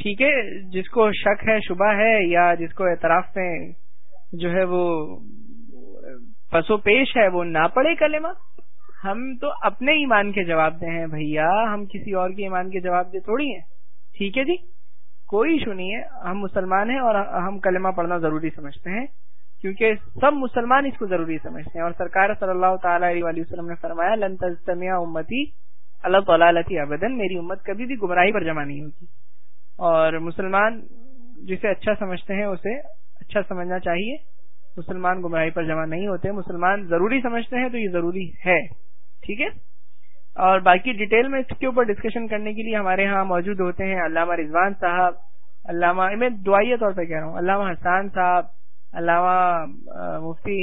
ٹھیک ہے، جس کو شک ہے، شبہ ہے، یا جس کو اعتراف میں جو ہے وہ پسو پیش ہے، وہ نہ پڑے کلمہ، ہم تو اپنے ایمان کے جواب دیں ہیں۔ بھیا، ہم کسی اور کے ایمان کے جواب دے تھوڑی ہیں۔ ٹھیک ہے جی؟ کوئی ایشو نہیں ہے۔ ہم مسلمان ہیں اور ہم کلمہ پڑھنا ضروری سمجھتے ہیں، کیونکہ سب مسلمان اس کو ضروری سمجھتے ہیں۔ اور سرکار صلی اللہ تعالی علیہ وسلم نے فرمایا، لن تجتمع امتی اللہ تعالی ابدن میری امت کبھی بھی گمراہی پر جمع نہیں ہوتی اور مسلمان جسے اچھا سمجھتے ہیں، اسے اچھا سمجھنا چاہیے۔ مسلمان گمراہی پر جمع نہیں ہوتے، مسلمان ضروری سمجھتے ہیں تو یہ ضروری ہے۔ ٹھیک ہے؟ اور باقی ڈیٹیل میں اس کے اوپر ڈسکشن کرنے کے لیے ہمارے ہاں موجود ہوتے ہیں علامہ رضوان صاحب، علامہ، میں دعائیہ طور پہ کہہ رہا ہوں، علامہ حسان صاحب، علامہ مفتی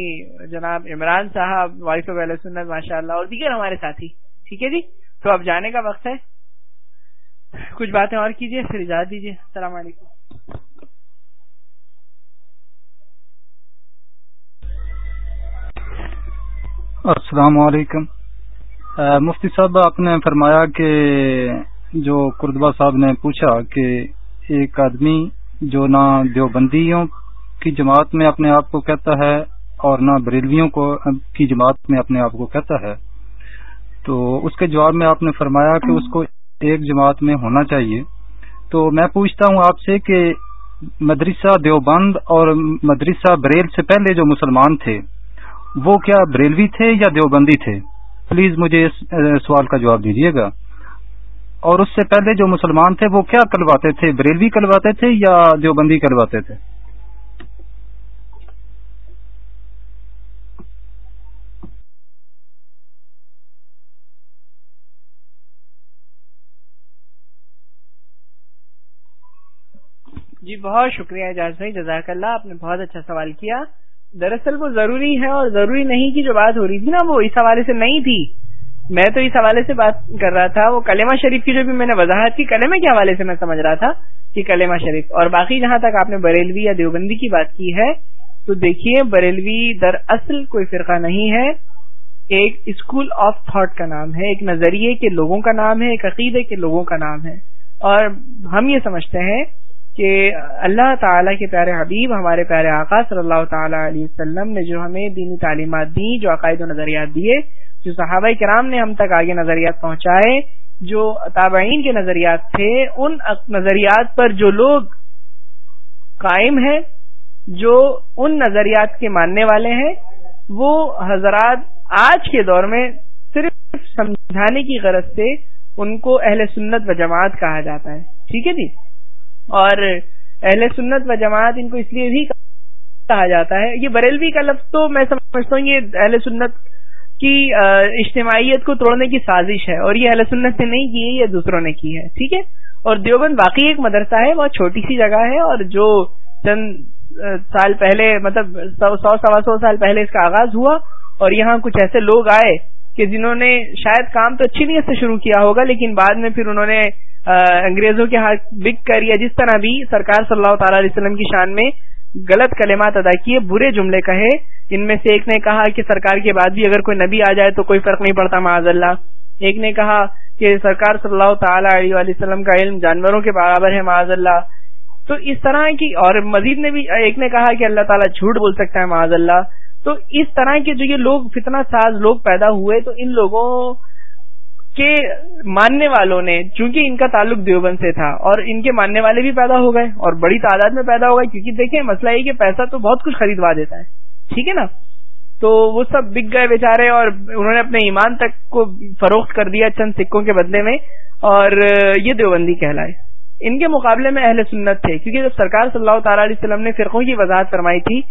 جناب عمران صاحب وائس آف علیہ سنت ماشاء اللہ اور دیگر ہمارے ساتھی، ٹھیک ہے جی؟ تو اب جانے کا وقت ہے۔ کچھ باتیں اور کیجیے، پھر اجازت دیجیے۔ السلام علیکم۔ السلام علیکم۔ مفتی صاحب، آپ نے فرمایا کہ جو کردبا صاحب نے پوچھا کہ ایک آدمی جو نہ دیوبندیوں کی جماعت میں اپنے آپ کو کہتا ہے اور نہ بریلویوں کو، کی جماعت میں اپنے آپ کو کہتا ہے، تو اس کے جواب میں آپ نے فرمایا کہ اس کو ایک جماعت میں ہونا چاہیے۔ تو میں پوچھتا ہوں آپ سے کہ مدرسہ دیوبند اور مدرسہ بریل سے پہلے جو مسلمان تھے، وہ کیا بریلوی تھے یا دیوبندی تھے؟ پلیز مجھے اس سوال کا جواب دیجیے گا۔ اور اس سے پہلے جو مسلمان تھے وہ کیا کلواتے تھے؟ بریلوی کلواتے تھے یا دیوبندی کلواتے تھے؟ جی بہت شکریہ اعجاز بھائی، جزاک اللہ، آپ نے بہت اچھا سوال کیا۔ دراصل وہ ضروری ہے اور ضروری نہیں کی جو بات ہو رہی تھی نا وہ اس حوالے سے نہیں تھی۔ میں تو اس حوالے سے بات کر رہا تھا، وہ کلمہ شریف کی جو بھی میں نے وضاحت کی، کلمے کے حوالے سے میں سمجھ رہا تھا کہ کلمہ شریف۔ اور باقی جہاں تک آپ نے بریلوی یا دیوبندی کی بات کی ہے، تو دیکھیے بریلوی در اصل کوئی فرقہ نہیں ہے۔ ایک اسکول آف تھاٹ کا نام ہے، ایک نظریے کے لوگوں کا نام ہے، ایک عقیدے کے لوگوں کا نام ہے۔ اور ہم یہ سمجھتے ہیں کہ اللہ تعالیٰ کے پیارے حبیب، ہمارے پیارے آقا صلی اللہ تعالی علیہ وسلم نے جو ہمیں دینی تعلیمات دی جو عقائد و نظریات دیے، جو صحابہ کرام نے ہم تک آگے نظریات پہنچائے، جو تابعین کے نظریات تھے، ان نظریات پر جو لوگ قائم ہیں، جو ان نظریات کے ماننے والے ہیں، وہ حضرات آج کے دور میں صرف سمجھانے کی غرض سے ان کو اہل سنت و جماعت کہا جاتا ہے۔ ٹھیک ہے جی؟ اور اہل سنت و جماعت ان کو اس لیے بھی کہا جاتا ہے۔ یہ بریلوی کا لفظ تو میں سمجھتا ہوں، یہ اہل سنت کی اجتماعیت کو توڑنے کی سازش ہے اور یہ اہل سنت سے نہیں کی ہے یہ دوسروں نے کی ہے، ٹھیک ہے؟ اور دیوبند باقی ایک مدرسہ ہے، بہت چھوٹی سی جگہ ہے اور جو چند سال پہلے مطلب سو، سوا سو سال پہلے اس کا آغاز ہوا اور یہاں کچھ ایسے لوگ آئے کہ جنہوں نے شاید کام تو اچھی نیت سے شروع کیا ہوگا، لیکن بعد میں پھر انہوں نے انگریزوں کے ہاتھ بک کر یا جس طرح بھی سرکار صلی اللہ تعالی علیہ وسلم کی شان میں غلط کلمات ادا کیے، برے جملے کہے، ان میں سے ایک نے کہا کہ سرکار کے بعد بھی اگر کوئی نبی آ جائے تو کوئی فرق نہیں پڑتا، معاذ اللہ۔ ایک نے کہا کہ سرکار صلی اللہ تعالی علیہ وسلم کا علم جانوروں کے برابر ہے، معاذ اللہ۔ تو اس طرح کی، اور مزید نے بھی ایک نے کہا کہ اللہ تعالیٰ جھوٹ بول سکتا ہے، معاذ اللہ۔ تو اس طرح کے جو یہ لوگ فتنہ ساز لوگ پیدا ہوئے، تو ان لوگوں کے ماننے والوں نے، چونکہ ان کا تعلق دیوبند سے تھا، اور ان کے ماننے والے بھی پیدا ہو گئے، اور بڑی تعداد میں پیدا ہو گئے، کیونکہ دیکھیں، مسئلہ یہ کہ پیسہ تو بہت کچھ خریدوا دیتا ہے، ٹھیک ہے نا؟ تو وہ سب بک گئے بیچارے، اور انہوں نے اپنے ایمان تک کو فروخت کر دیا چند سکوں کے بدلے میں، اور یہ دیوبندی کہلائے۔ ان کے مقابلے میں اہل سنت تھے، کیونکہ جب سرکار صلی اللہ تعالی علیہ وسلم نے فرقوں کی وضاحت فرمائی تھی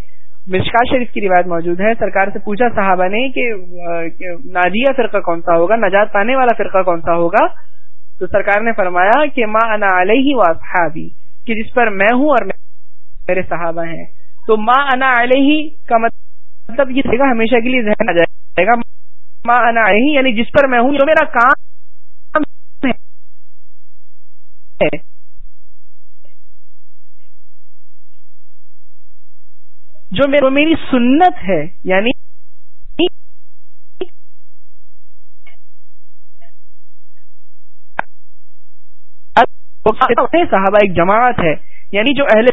مشکا شریف کی روایت موجود ہے۔ سرکار سے پوچھا صحابہ نے کہ ناجیہ فرقہ کون سا ہوگا؟ نجات پانے والا فرقہ کون سا ہوگا؟ تو سرکار نے فرمایا کہ ماں انا علیہ و صحابی کہ جس پر میں ہوں اور میرے صحابہ ہیں۔ تو ماں انا علیہ کا مطلب یہ گا، ہمیشہ کے لیے ذہن آ جائے گا۔ ماں انا علیہ یعنی جس پر میں ہوں جو میرا کام ہے۔ جو میری سنت ہے یعنی صحابہ ایک جماعت ہے یعنی جو اہل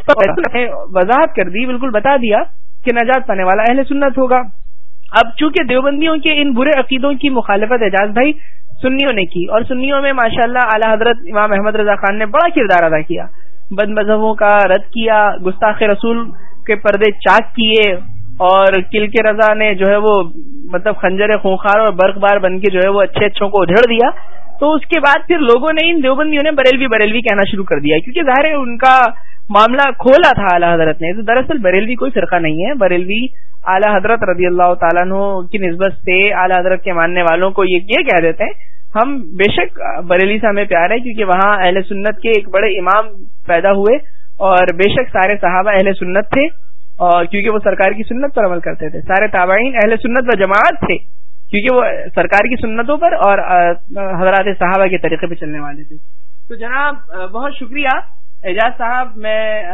وضاحت کر دی، بالکل بتا دیا کہ نجات پانے والا اہل سنت ہوگا۔ اب چونکہ دیوبندیوں کے ان برے عقیدوں کی مخالفت اعجاز بھائی سنیوں نے کی، اور سنیوں میں ماشاء اللہ اعلی حضرت امام احمد رضا خان نے بڑا کردار ادا کیا۔ بد مذہبوں کا رد کیا، گستاخ رسول کے پردے چاک کیے اور کل کے رضا نے جو ہے وہ مطلب خنجر خونخار اور برق بار بن کے جو ہے وہ اچھے اچھوں کو ادھڑ دیا۔ تو اس کے بعد پھر لوگوں نے ان دیوبندیوں نے بریلوی بریلوی کہنا شروع کر دیا۔ کیونکہ ظاہر ہے ان کا معاملہ کھولا تھا اعلیٰ حضرت نے۔ تو دراصل بریلوی کوئی فرقہ نہیں ہے۔ بریلوی اعلیٰ حضرت رضی اللہ تعالیٰ عنہ کی نسبت سے اعلیٰ حضرت کے ماننے والوں کو یہ کہہ دیتے ہیں، ہم بے شک بریلی سے ہمیں پیار ہے کیونکہ وہاں اہل سنت کے ایک بڑے امام پیدا ہوئے۔ اور بے شک سارے صحابہ اہل سنت تھے اور کیونکہ وہ سرکار کی سنت پر عمل کرتے تھے۔ سارے تابعین اہل سنت و جماعت تھے کیونکہ وہ سرکار کی سنتوں پر اور حضرات صحابہ کے طریقے پہ چلنے والے تھے۔ تو جناب بہت شکریہ۔ اعجاز صاحب، میں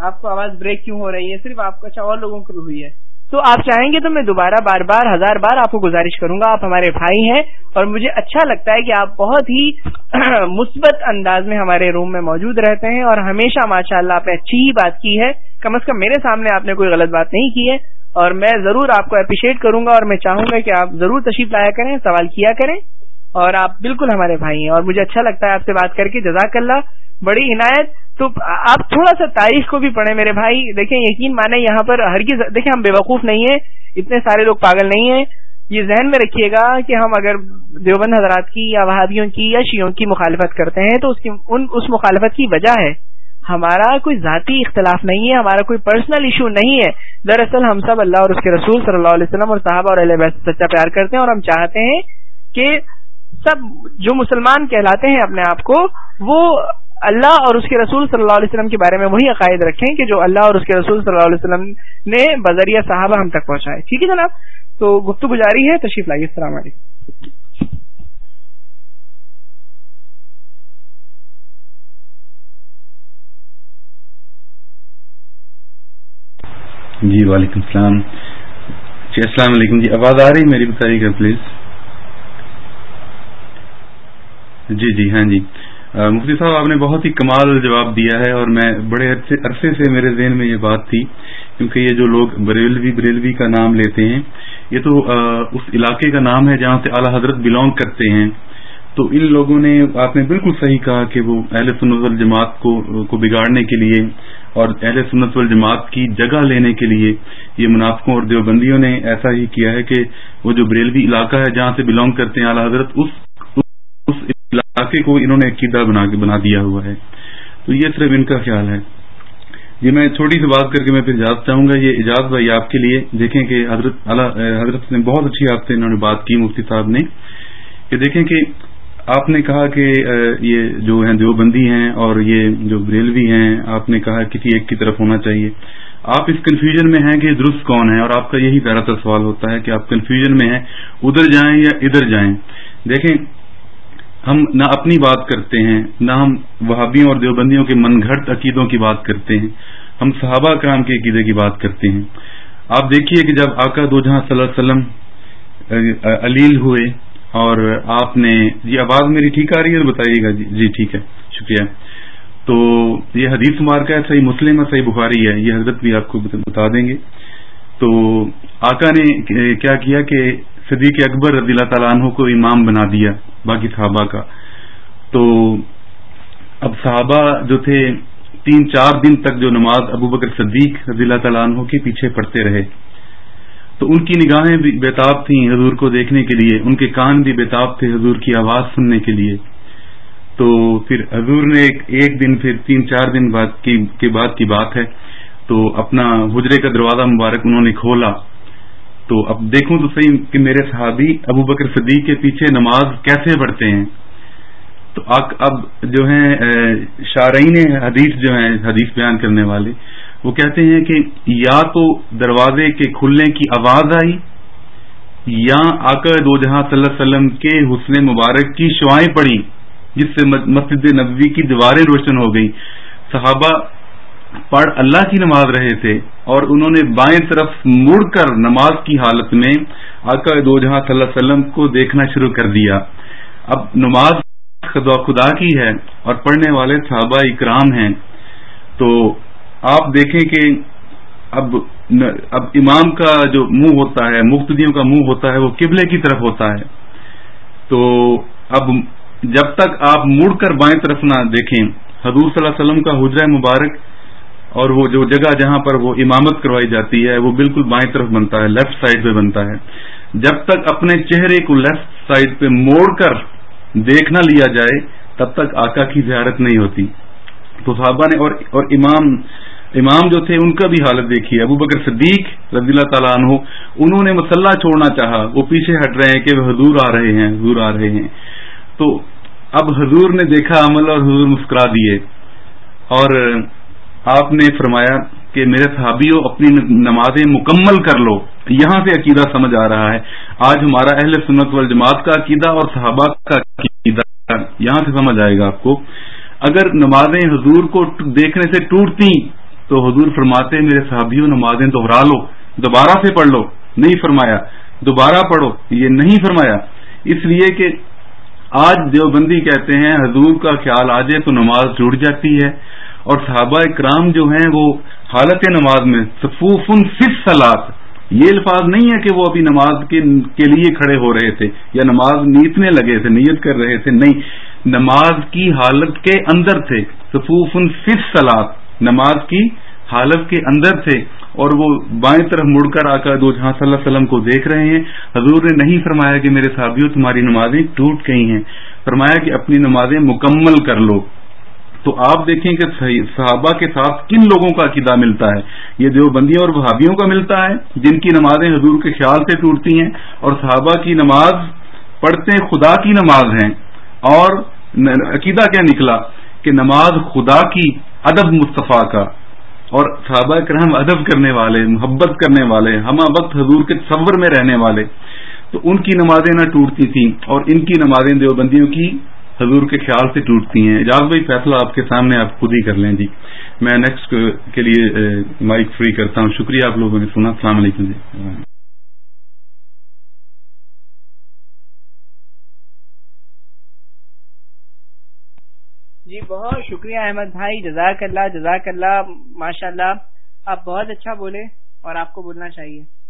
آپ کو آواز بریک کیوں ہو رہی ہے؟ صرف آپ کو اچھا اور لوگوں کو ہوئی ہے۔ تو آپ چاہیں گے تو میں دوبارہ بار بار ہزار بار آپ کو گزارش کروں گا، آپ ہمارے بھائی ہیں اور مجھے اچھا لگتا ہے کہ آپ بہت ہی [clears throat] مثبت انداز میں ہمارے روم میں موجود رہتے ہیں اور ہمیشہ ماشاء اللہ آپ نے اچھی ہی بات کی ہے۔ کم از کم میرے سامنے آپ نے کوئی غلط بات نہیں کی ہے اور میں ضرور آپ کو اپریشیٹ کروں گا اور میں چاہوں گا کہ آپ ضرور تشریف لایا کریں، سوال کیا کریں۔ اور آپ بالکل ہمارے بھائی ہیں اور مجھے اچھا لگتا ہے آپ سے بات کر کے، جزاک اللہ، بڑی عنایت۔ تو آپ تھوڑا سا تاریخ کو بھی پڑھیں میرے بھائی۔ دیکھیں، یقین مانے یہاں پر ہر کی دیکھیں، ہم بے وقوف نہیں ہیں، اتنے سارے لوگ پاگل نہیں ہیں۔ یہ ذہن میں رکھیے گا کہ ہم اگر دیوبند حضرات کی یا وہابیوں کی یا شیوں کی مخالفت کرتے ہیں تو اس کی، ان، اس مخالفت کی وجہ ہے۔ ہمارا کوئی ذاتی اختلاف نہیں ہے، ہمارا کوئی پرسنل ایشو نہیں ہے۔ دراصل ہم سب اللہ اور اس کے رسول صلی اللہ علیہ وسلم اور صحابہ اور علیہ سچا پیار کرتے ہیں اور ہم چاہتے ہیں کہ سب جو مسلمان کہلاتے ہیں اپنے آپ کو، وہ اللہ اور اس کے رسول صلی اللہ علیہ وسلم کے بارے میں وہی عقائد رکھیں کہ جو اللہ اور اس کے رسول صلی اللہ علیہ وسلم نے بذریعہ صحابہ ہم تک پہنچائے۔ ٹھیک ہے جناب؟ تو گفتگو جاری ہے۔ تشریف لائیے۔ السلام علیکم۔ جی وعلیکم السلام۔ جی السلام علیکم۔ جی آواز آ رہی میری، بتائیے گا پلیز۔ جی جی ہاں جی۔ مفتی صاحب، آپ نے بہت ہی کمال جواب دیا ہے اور میں بڑے عرصے سے میرے ذہن میں یہ بات تھی، کیونکہ یہ جو لوگ بریلوی بریلوی کا نام لیتے ہیں، یہ تو اس علاقے کا نام ہے جہاں سے اعلی حضرت بلونگ کرتے ہیں۔ تو ان لوگوں نے، آپ نے بالکل صحیح کہا کہ وہ اہل سنت والجماعت کو کو بگاڑنے کے لیے اور اہل سنت والجماعت کی جگہ لینے کے لیے یہ منافقوں اور دیوبندیوں نے ایسا ہی کیا ہے کہ وہ جو بریلوی علاقہ ہے جہاں سے بلونگ کرتے ہیں اعلی حضرت اس اس علاقے کو انہوں نے عقیدہ بنا کے بنا دیا ہوا ہے۔ تو یہ صرف ان کا خیال ہے۔ یہ میں چھوٹی سی بات کر کے میں پھر اجازت چاہوں گا، یہ اجازت بھائی آپ کے لیے۔ دیکھیں کہ حضرت حضرت نے بہت اچھی آپ سے انہوں نے بات کی، مفتی صاحب نے۔ کہ دیکھیں کہ آپ نے کہا کہ یہ جو ہیں، دیوبندی ہیں اور یہ جو بریلوی ہیں، آپ نے کہا کسی ایک کی طرف ہونا چاہیے۔ آپ اس کنفیوژن میں ہیں کہ درست کون ہے اور آپ کا یہی زیادہ تر سوال ہوتا ہے کہ آپ کنفیوژن میں ہیں، ادھر جائیں یا ادھر جائیں۔ دیکھیں ہم نہ اپنی بات کرتے ہیں، نہ ہم وہابیوں اور دیوبندیوں کے من گھڑت عقیدوں کی بات کرتے ہیں، ہم صحابہ کرام کے عقیدے کی بات کرتے ہیں۔ آپ دیکھیے کہ جب آقا دو جہاں صلی اللہ علیہ وسلم علیل ہوئے اور آپ نے جی آواز میری ٹھیک آ رہی ہے بتائیے گا۔ جی جی ٹھیک ہے، شکریہ۔ تو یہ حدیث مار کا ہے، صحیح مسلم ہے، صحیح بخاری ہے، یہ حضرت بھی آپ کو بتا دیں گے۔ تو آقا نے کیا کیا کہ صدیق اکبر رضی اللہ تعالیٰ عنہ کو امام بنا دیا، باقی صحابہ کا۔ تو اب صحابہ جو تھے، تین چار دن تک جو نماز ابو بکر صدیق رضی اللہ تعالیٰ عنہ کے پیچھے پڑتے رہے۔ تو ان کی نگاہیں بھی بےتاب تھیں حضور کو دیکھنے کے لیے، ان کے کان بھی بےتاب تھے حضور کی آواز سننے کے لیے۔ تو پھر حضور نے ایک دن پھر تین چار دن کے بعد کی بات ہے۔ تو اپنا حجرے کا دروازہ مبارک انہوں نے کھولا۔ تو اب دیکھوں تو صحیح کہ میرے صحابی ابو بکر صدیق کے پیچھے نماز کیسے پڑھتے ہیں؟ تو اب جو ہیں شارعین حدیث جو ہیں، حدیث بیان کرنے والے، وہ کہتے ہیں کہ یا تو دروازے کے کھلنے کی آواز آئی، یا آکر دو جہاں صلی اللہ علیہ وسلم کے حسن مبارک کی شوائیں پڑی جس سے مسجد نبوی کی دیواریں روشن ہو گئی صحابہ پڑھ اللہ کی نماز رہے تھے اور انہوں نے بائیں طرف مڑ کر نماز کی حالت میں آقا دو جہاں صلی اللہ علیہ وسلم کو دیکھنا شروع کر دیا۔ اب نماز خدا خدا کی ہے اور پڑھنے والے صحابہ اکرام ہیں۔ تو آپ دیکھیں کہ اب اب امام کا جو منہ ہوتا ہے مفتدیوں کا منہ ہوتا ہے، وہ قبلے کی طرف ہوتا ہے۔ تو اب جب تک آپ مڑ کر بائیں طرف نہ دیکھیں، حضور صلی اللہ علیہ وسلم کا حجرہ مبارک اور وہ جو جگہ جہاں پر وہ امامت کروائی جاتی ہے، وہ بالکل بائیں طرف بنتا ہے لیفٹ سائڈ پہ بنتا ہے۔ جب تک اپنے چہرے کو لیفٹ سائڈ پہ موڑ کر دیکھ نہ لیا جائے، تب تک آقا کی زیارت نہیں ہوتی۔ تو صحابہ نے اور اور امام امام جو تھے، ان کا بھی حالت دیکھی۔ ابو بکر صدیق رضی اللہ تعالیٰ عنہ، انہوں نے مسلح چھوڑنا چاہا۔ وہ پیچھے ہٹ رہے ہیں کہ وہ حضور آ رہے ہیں، حضور آ رہے ہیں۔ تو اب حضور نے دیکھا عمل اور حضور مسکرا دیے۔ اور آپ نے فرمایا کہ میرے صحابیوں اپنی نمازیں مکمل کر لو، یہاں سے عقیدہ سمجھ آ رہا ہے۔ آج ہمارا اہل سنت والجماعت کا عقیدہ اور صحابہ کا عقیدہ یہاں سے سمجھ آئے گا آپ کو۔ اگر نمازیں حضور کو دیکھنے سے ٹوٹتی، تو حضور فرماتے، میرے صحابیوں، نمازیں دوہرا لو۔ دوبارہ سے پڑھ لو۔ نہیں فرمایا۔ دوبارہ پڑھو۔ یہ نہیں فرمایا۔ اس لیے کہ آج دیوبندی کہتے ہیں، حضور کا خیال آ جائے تو نماز ٹوٹ جاتی ہے۔ اور صحابہ کرام جو ہیں وہ حالت نماز میں صفوفن فف سلاد یہ الفاظ نہیں ہے کہ وہ ابھی نماز کے لیے کھڑے ہو رہے تھے یا نماز نیتنے لگے تھے، نیت کر رہے تھے، نہیں. نماز کی حالت کے اندر تھے، صفوفن فف سلاد نماز کی حالت کے اندر تھے اور وہ بائیں طرف مڑ کر آ کر دو جہاں صلی اللہ علیہ وسلم کو دیکھ رہے ہیں۔ حضور نے نہیں فرمایا کہ میرے صحابیوں تمہاری نمازیں ٹوٹ گئی ہیں۔ فرمایا کہ اپنی نمازیں مکمل کر لو۔ تو آپ دیکھیں کہ صحابہ کے ساتھ کن لوگوں کا عقیدہ ملتا ہے؟ یہ دیوبندیوں اور بھابھیوں کا ملتا ہے، جن کی نمازیں حضور کے خیال سے ٹوٹتی ہیں اور صحابہ کی نماز پڑھتے خدا کی نماز ہیں۔ اور عقیدہ کیا نکلا؟ کہ نماز خدا کی ادب مصطفیٰ کا۔ اور صحابہ کرام ادب کرنے والے، محبت کرنے والے ہم وقت حضور کے تصور میں رہنے والے۔ تو ان کی نمازیں نہ ٹوٹتی تھیں اور ان کی نمازیں دیوبندیوں کی حضور کے خیال سے ٹوٹتی ہیں۔ اجاز بھائی، فیصلہ آپ کے سامنے آپ خود ہی کر لیں جی۔ میں نیکسٹ کے لیے مائک فری کرتا ہوں۔ شکریہ آپ لوگوں نے سنا۔ السلام علیکم جی۔ جی بہت شکریہ احمد بھائی۔ جزاک اللہ جزاک اللہ ماشاء اللہ آپ بہت اچھا بولے اور آپ کو بولنا چاہیے۔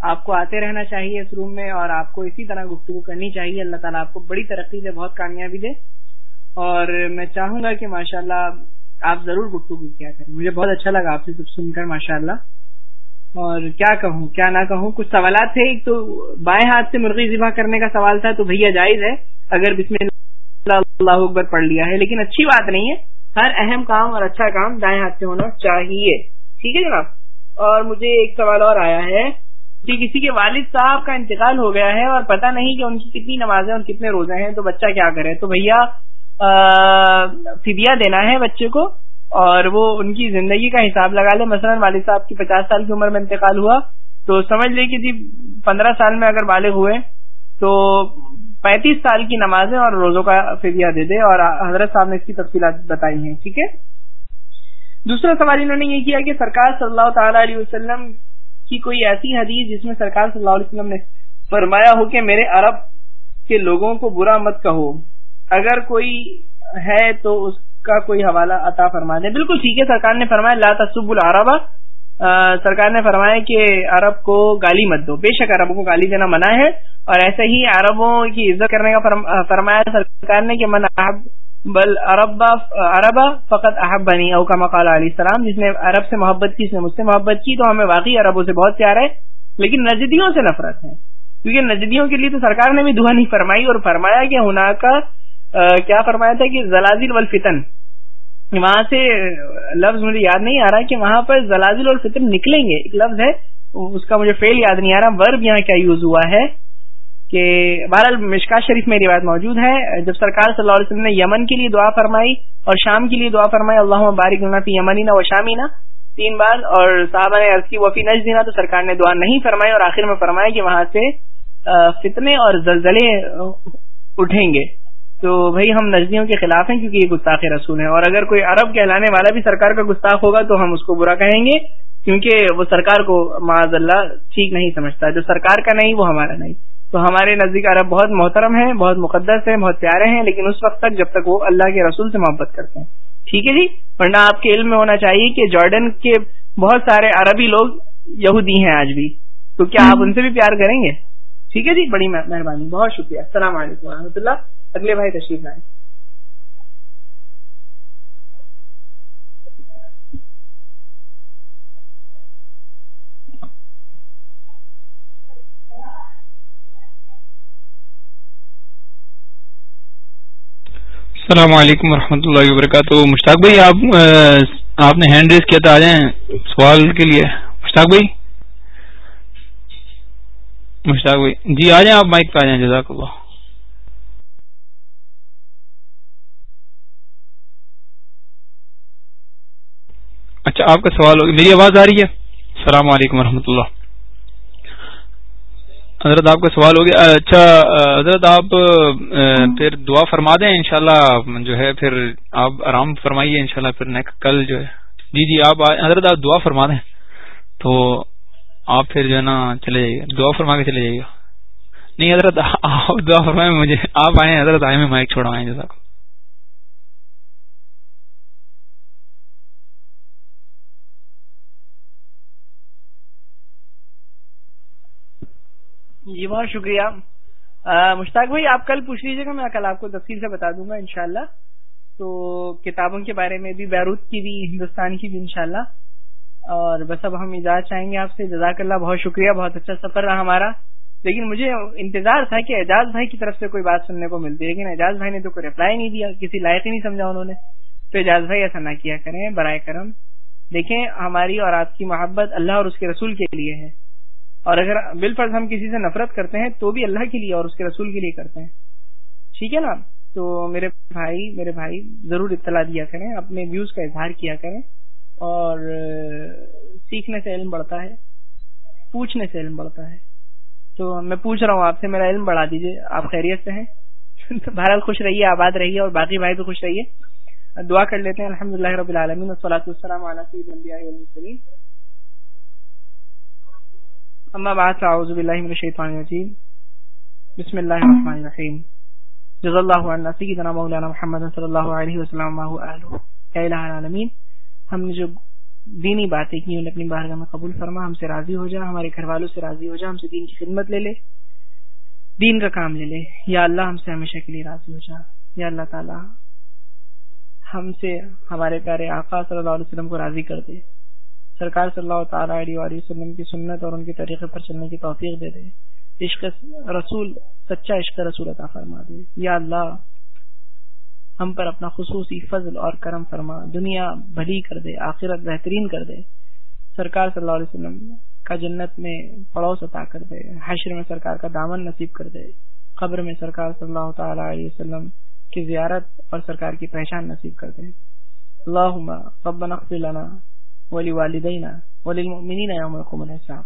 آپ کو آتے رہنا چاہیے اس روم میں اور آپ کو اسی طرح گفتگو کرنی چاہیے۔ اللہ تعالیٰ آپ کو بڑی ترقی دے، بہت کامیابی دے۔ اور میں چاہوں گا کہ ماشاء اللہ آپ ضرور گفتگو کیا کریں۔ مجھے بہت اچھا لگا آپ سے سب سن کر ماشاء اللہ اور کیا کہوں، کیا نہ کہوں، کچھ سوالات تھے۔ ایک تو بائیں ہاتھ سے مرغی ذبح کرنے کا سوال تھا تو بھیا جائز ہے، اگر بسم اللہ اللہ اکبر پڑھ لیا ہے۔ لیکن اچھی بات نہیں ہے۔ ہر اہم کام اور اچھا کام دائیں ہاتھ سے ہونا چاہیے۔ ٹھیک ہے جناب؟ اور مجھے ایک سوال اور آیا ہے۔ کہ کسی کے والد صاحب کا انتقال ہو گیا ہے اور پتہ نہیں کہ ان کی کتنی نمازیں اور کتنے روزے ہیں، تو بچہ کیا کرے؟ تو بھیا فدیا دینا ہے بچے کو اور وہ ان کی زندگی کا حساب لگا لے۔ مثلا والد صاحب کی پچاس سال کی عمر میں انتقال ہوا، تو سمجھ لے کہ جی پندرہ سال میں اگر بالغ ہوئے، تو پینتیس سال کی نمازیں اور روزوں کا فدیا دے دے اور حضرت صاحب نے اس کی تفصیلات بتائی ہیں، ٹھیک ہے؟ دوسرا سوال انہوں نے یہ کیا کہ سرکار صلی اللہ تعالی علیہ وسلم کی کوئی ایسی حدیث جس میں سرکار صلی اللہ علیہ وسلم نے فرمایا ہو کہ میرے عرب کے لوگوں کو برا مت کہو۔ اگر کوئی ہے تو اس کا کوئی حوالہ عطا فرما دے۔ بالکل ٹھیک ہے، سرکار نے فرمایا، لا تصب العرب سرکار نے فرمایا کہ عرب کو گالی مت دو۔ بے شک عربوں کو گالی دینا منع ہے اور ایسے ہی عربوں کی عزت کرنے کا فرمایا سرکار نے کہ من بل عرب عرب فقط احب بنی او کا مقال علیہ السلام، جس نے عرب سے محبت کی، اس نے مجھ سے محبت کی، تو ہمیں واقعی عربوں سے بہت پیار ہے، لیکن نجدیوں سے نفرت ہے۔ کیونکہ نجدیوں کے لیے تو سرکار نے بھی دعا نہیں فرمائی اور فرمایا کہ ہونا کا کیا فرمایا تھا کہ زلازل والفتن وہاں سے لفظ مجھے یاد نہیں آ رہا کہ وہاں پر زلازل اور فتن نکلیں گے. ایک لفظ ہے، اس کا مجھے فیل یاد نہیں آ رہا. ورب یہاں کیا یوز ہوا ہے کہ بہرحال مشکا شریف میں روایت موجود ہے. جب سرکار صلی اللہ علیہ وسلم نے یمن کے لیے دعا فرمائی اور شام کے لیے دعا فرمائی اللہ بارک فی یمنینا و شامینا تین بار اور صحابہ نے عرض کی، وفی نج دینا تو سرکار نے دعا نہیں فرمائی اور آخر میں فرمایا کہ وہاں سے فتنے اور زلزلے اٹھیں گے۔ تو بھائی ہم نجدیوں کے خلاف ہیں کیونکہ یہ گستاخ رسول ہیں۔ اور اگر کوئی عرب کہلانے والا بھی سرکار کا گستاخ ہوگا تو ہم اس کو برا کہیں گے، کیونکہ وہ سرکار کو معاذ اللہ ٹھیک نہیں سمجھتا۔ جو سرکار کا نہیں، وہ ہمارا نہیں۔ تو ہمارے نزدیک عرب بہت محترم ہیں، بہت مقدس ہیں، بہت پیارے ہیں، لیکن اس وقت تک جب تک وہ اللہ کے رسول سے محبت کرتے ہیں۔ ٹھیک ہے جی؟ ورنہ آپ کے علم میں ہونا چاہیے کہ جارڈن کے بہت سارے عربی لوگ یہودی ہیں آج بھی۔ تو کیا آپ ان سے بھی پیار کریں گے؟ ٹھیک ہے جی؟ بڑی مہربانی، بہت شکریہ۔ السلام علیکم و اللہ۔ اگلے بھائی تشریف لائیں۔ السلام علیکم ورحمۃ اللہ وبرکاتہ۔ مشتاق بھائی، آپ آپ نے ہینڈ ریز کیا تھا آ جائیں سوال کے لیے۔ مشتاق بھائی؟ مشتاق بھائی جی آ جائیں آپ مائک پہ آ جائیں، جزاک اللہ۔ اچھا آپ کا سوال ہوگی میری آواز آ رہی ہے؟ السلام علیکم ورحمۃ اللہ۔ حضرت آپ کا سوال ہو گیا۔ اچھا حضرت آپ پھر دعا فرما دیں انشاءاللہ، جو ہے، پھر آپ آرام فرمائیے انشاءاللہ، پھر نیکسٹ کل جو ہے۔ جی جی آپ حضرت آپ دعا فرما دیں۔ تو آپ پھر جو ہے نا، چلے جائیے۔ دعا فرما کے چلے جائیے۔ گا نہیں، حضرت، آپ دعا فرمائیں مجھے۔ آپ آئے حضرت آئے میں مائک چھوڑا آئے جیسا جی بہت شکریہ۔ مشتاق بھائی، آپ کل پوچھ لیجیے گا، میں کل آپ کو تفصیل سے بتا دوں گا، انشاءاللہ۔ تو کتابوں کے بارے میں بھی، بیروت کی بھی، ہندوستان کی بھی، انشاءاللہ۔ اور بس اب ہم اجازت چاہیں گے آپ سے۔ جزاک اللہ، بہت شکریہ، بہت اچھا سفر رہا ہمارا۔ لیکن مجھے انتظار تھا کہ اعجاز بھائی کی طرف سے کوئی بات سننے کو ملتی لیکن اعجاز بھائی نے تو کوئی رپلائی نہیں دیا، کسی لائق ہی نہیں سمجھا انہوں نے۔ تو اعجاز بھائی، ایسا نہ کیا کریں، برائے کرم۔ دیکھیں، ہماری اور آپ کی محبت اللہ اور اس کے رسول کے لیے ہے۔ اور اگر بالفرض ہم کسی سے نفرت کرتے ہیں تو بھی اللہ کے لیے اور اس کے رسول کے لیے کرتے ہیں۔ ٹھیک ہے نا؟ تو میرے بھائی میرے بھائی ضرور اطلاع دیا کریں، اپنے ویوز کا اظہار کیا کریں اور سیکھنے سے علم بڑھتا ہے، پوچھنے سے علم بڑھتا ہے۔ تو میں پوچھ رہا ہوں آپ سے، میرا علم بڑھا دیجیے آپ خیریت سے ہیں؟ [laughs] بہرحال خوش رہیے، آباد رہیے اور باقی بھائی بھی خوش رہیے۔ دعا کر لیتے ہیں الحمد للہ رب العالمین السلام علیکم اما بعد اعوذ باللہ من الشیطان الرجیم بسم اللہ الرحمن الرحیم جزا اللہ عنا سیدنا مولانا محمد صلی اللہ علیہ وسلم و آلہ یا الہ العالمین ہم نے جو دینی باتیں کی انہیں اپنی بارگاہ میں قبول فرما، ہم سے راضی ہو جا، ہمارے گھر والوں سے راضی ہو جا، ہم سے دین کی خدمت لے لے، دین کا کام لے لے۔ یا اللہ، ہم سے ہمیشہ کے لیے راضی ہو جا۔ یا اللہ تعالی، ہم سے ہمارے پیارے آقا صلی اللہ علیہ وسلم کو راضی کر دے۔ سرکار صلی اللہ تعالیٰ علیہ وسلم کی سنت اور ان کے طریقے پر چلنے کی توفیق دے دے۔ عشق رسول، سچا عشق رسول عطا فرما دے۔ یا اللہ، ہم پر اپنا خصوصی فضل اور کرم فرما۔ دنیا بھلی کر دے، آخرت بہترین کر دے۔ سرکار صلی اللہ علیہ وسلم کا جنت میں پڑوس عطا کر دے۔ حشر میں سرکار کا دامن نصیب کر دے۔ قبر میں سرکار صلی اللہ تعالیٰ علیہ وسلم کی زیارت اور سرکار کی پہچان نصیب کر دے۔ اللہ ربنا اغفر لنا ولوالدينا وللمؤمنين يوم يقوم الحساب.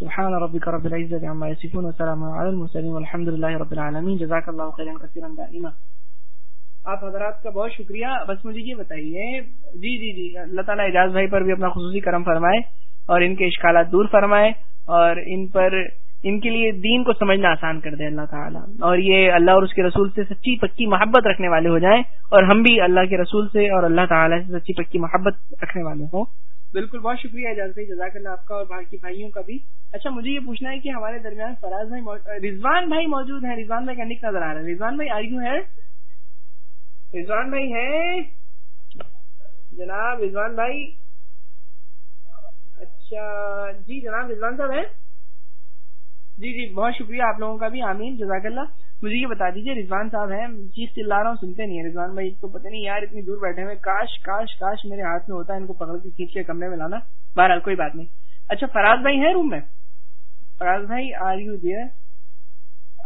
سبحان ربك رب العزة عما يصفون وسلام على المرسلين والحمد لله رب العالمين. جزاك الله خيرا كثيرا دائما. آپ حضرات کا بہت شکریہ. بس مجھے یہ بتائیے جی جی جی اللہ تعالیٰ اعجاز بھائی پر بھی اپنا خصوصی کرم فرمائے اور ان کے اشکالات دور فرمائے اور ان پر ان کے لیے دین کو سمجھنا آسان کر دے اللہ تعالیٰ۔ اور یہ اللہ اور اس کے رسول سے سچی پکی محبت رکھنے والے ہو جائیں اور ہم بھی اللہ کے رسول سے اور اللہ تعالیٰ سے سچی پکی محبت رکھنے والے ہوں۔ بالکل بہت شکریہ بھائی جزاک اللہ آپ کا اور باقی بھائیوں کا بھی۔ اچھا مجھے یہ پوچھنا ہے کہ ہمارے درمیان فراز بھائی رضوان بھائی موجود ہیں۔ رضوان بھائی کا نک نظر آ رہا ہے۔ رضوان بھائی آر یو ہے رضوان بھائی ہے۔ جناب رضوان بھائی۔ اچھا جی جناب رضوان صاحب ہے جی جی بہت شکریہ آپ لوگوں کا بھی، آمین، جزاک اللہ۔ مجھے یہ بتا دیجیے رضوان صاحب ہیں جی، چیز چلا رہا ہوں، سنتے نہیں ہیں۔ رضوان بھائی، تو پتہ نہیں یار، اتنی دور بیٹھے ہوئے، کاش کاش کاش میرے ہاتھ میں ہوتا ہے ان کو پکڑ کے کھینچ کے کمرے میں لانا۔ بہرحال، کوئی بات نہیں۔ اچھا فراز بھائی ہے روم میں؟ فراز بھائی، are you there?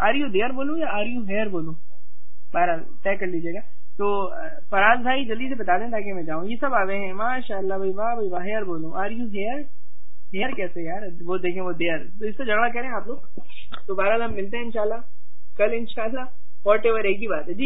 Are you there بولوں یا آر یو ہیئر بولوں؟ بہرحال، طے کر لیجیے گا۔ تو، فراز بھائی، جلدی سے بتا دیں تاکہ میں جاؤں۔ یہ سب آئے ہیں۔ ماشاء اللہ بھائی، واہ بھائی، واہ، ہیئر بولوں۔ Are you hair? ہیئر کیسے یار؟ وہ دیکھیں، وہ دیئر تو اس سے جھگڑا کریں آپ لوگ۔ تو بہرحال ہم ملتے ہیں انشاءاللہ۔ کل انشاءاللہ واٹ ایور ایک ہی بات ہے۔ جی۔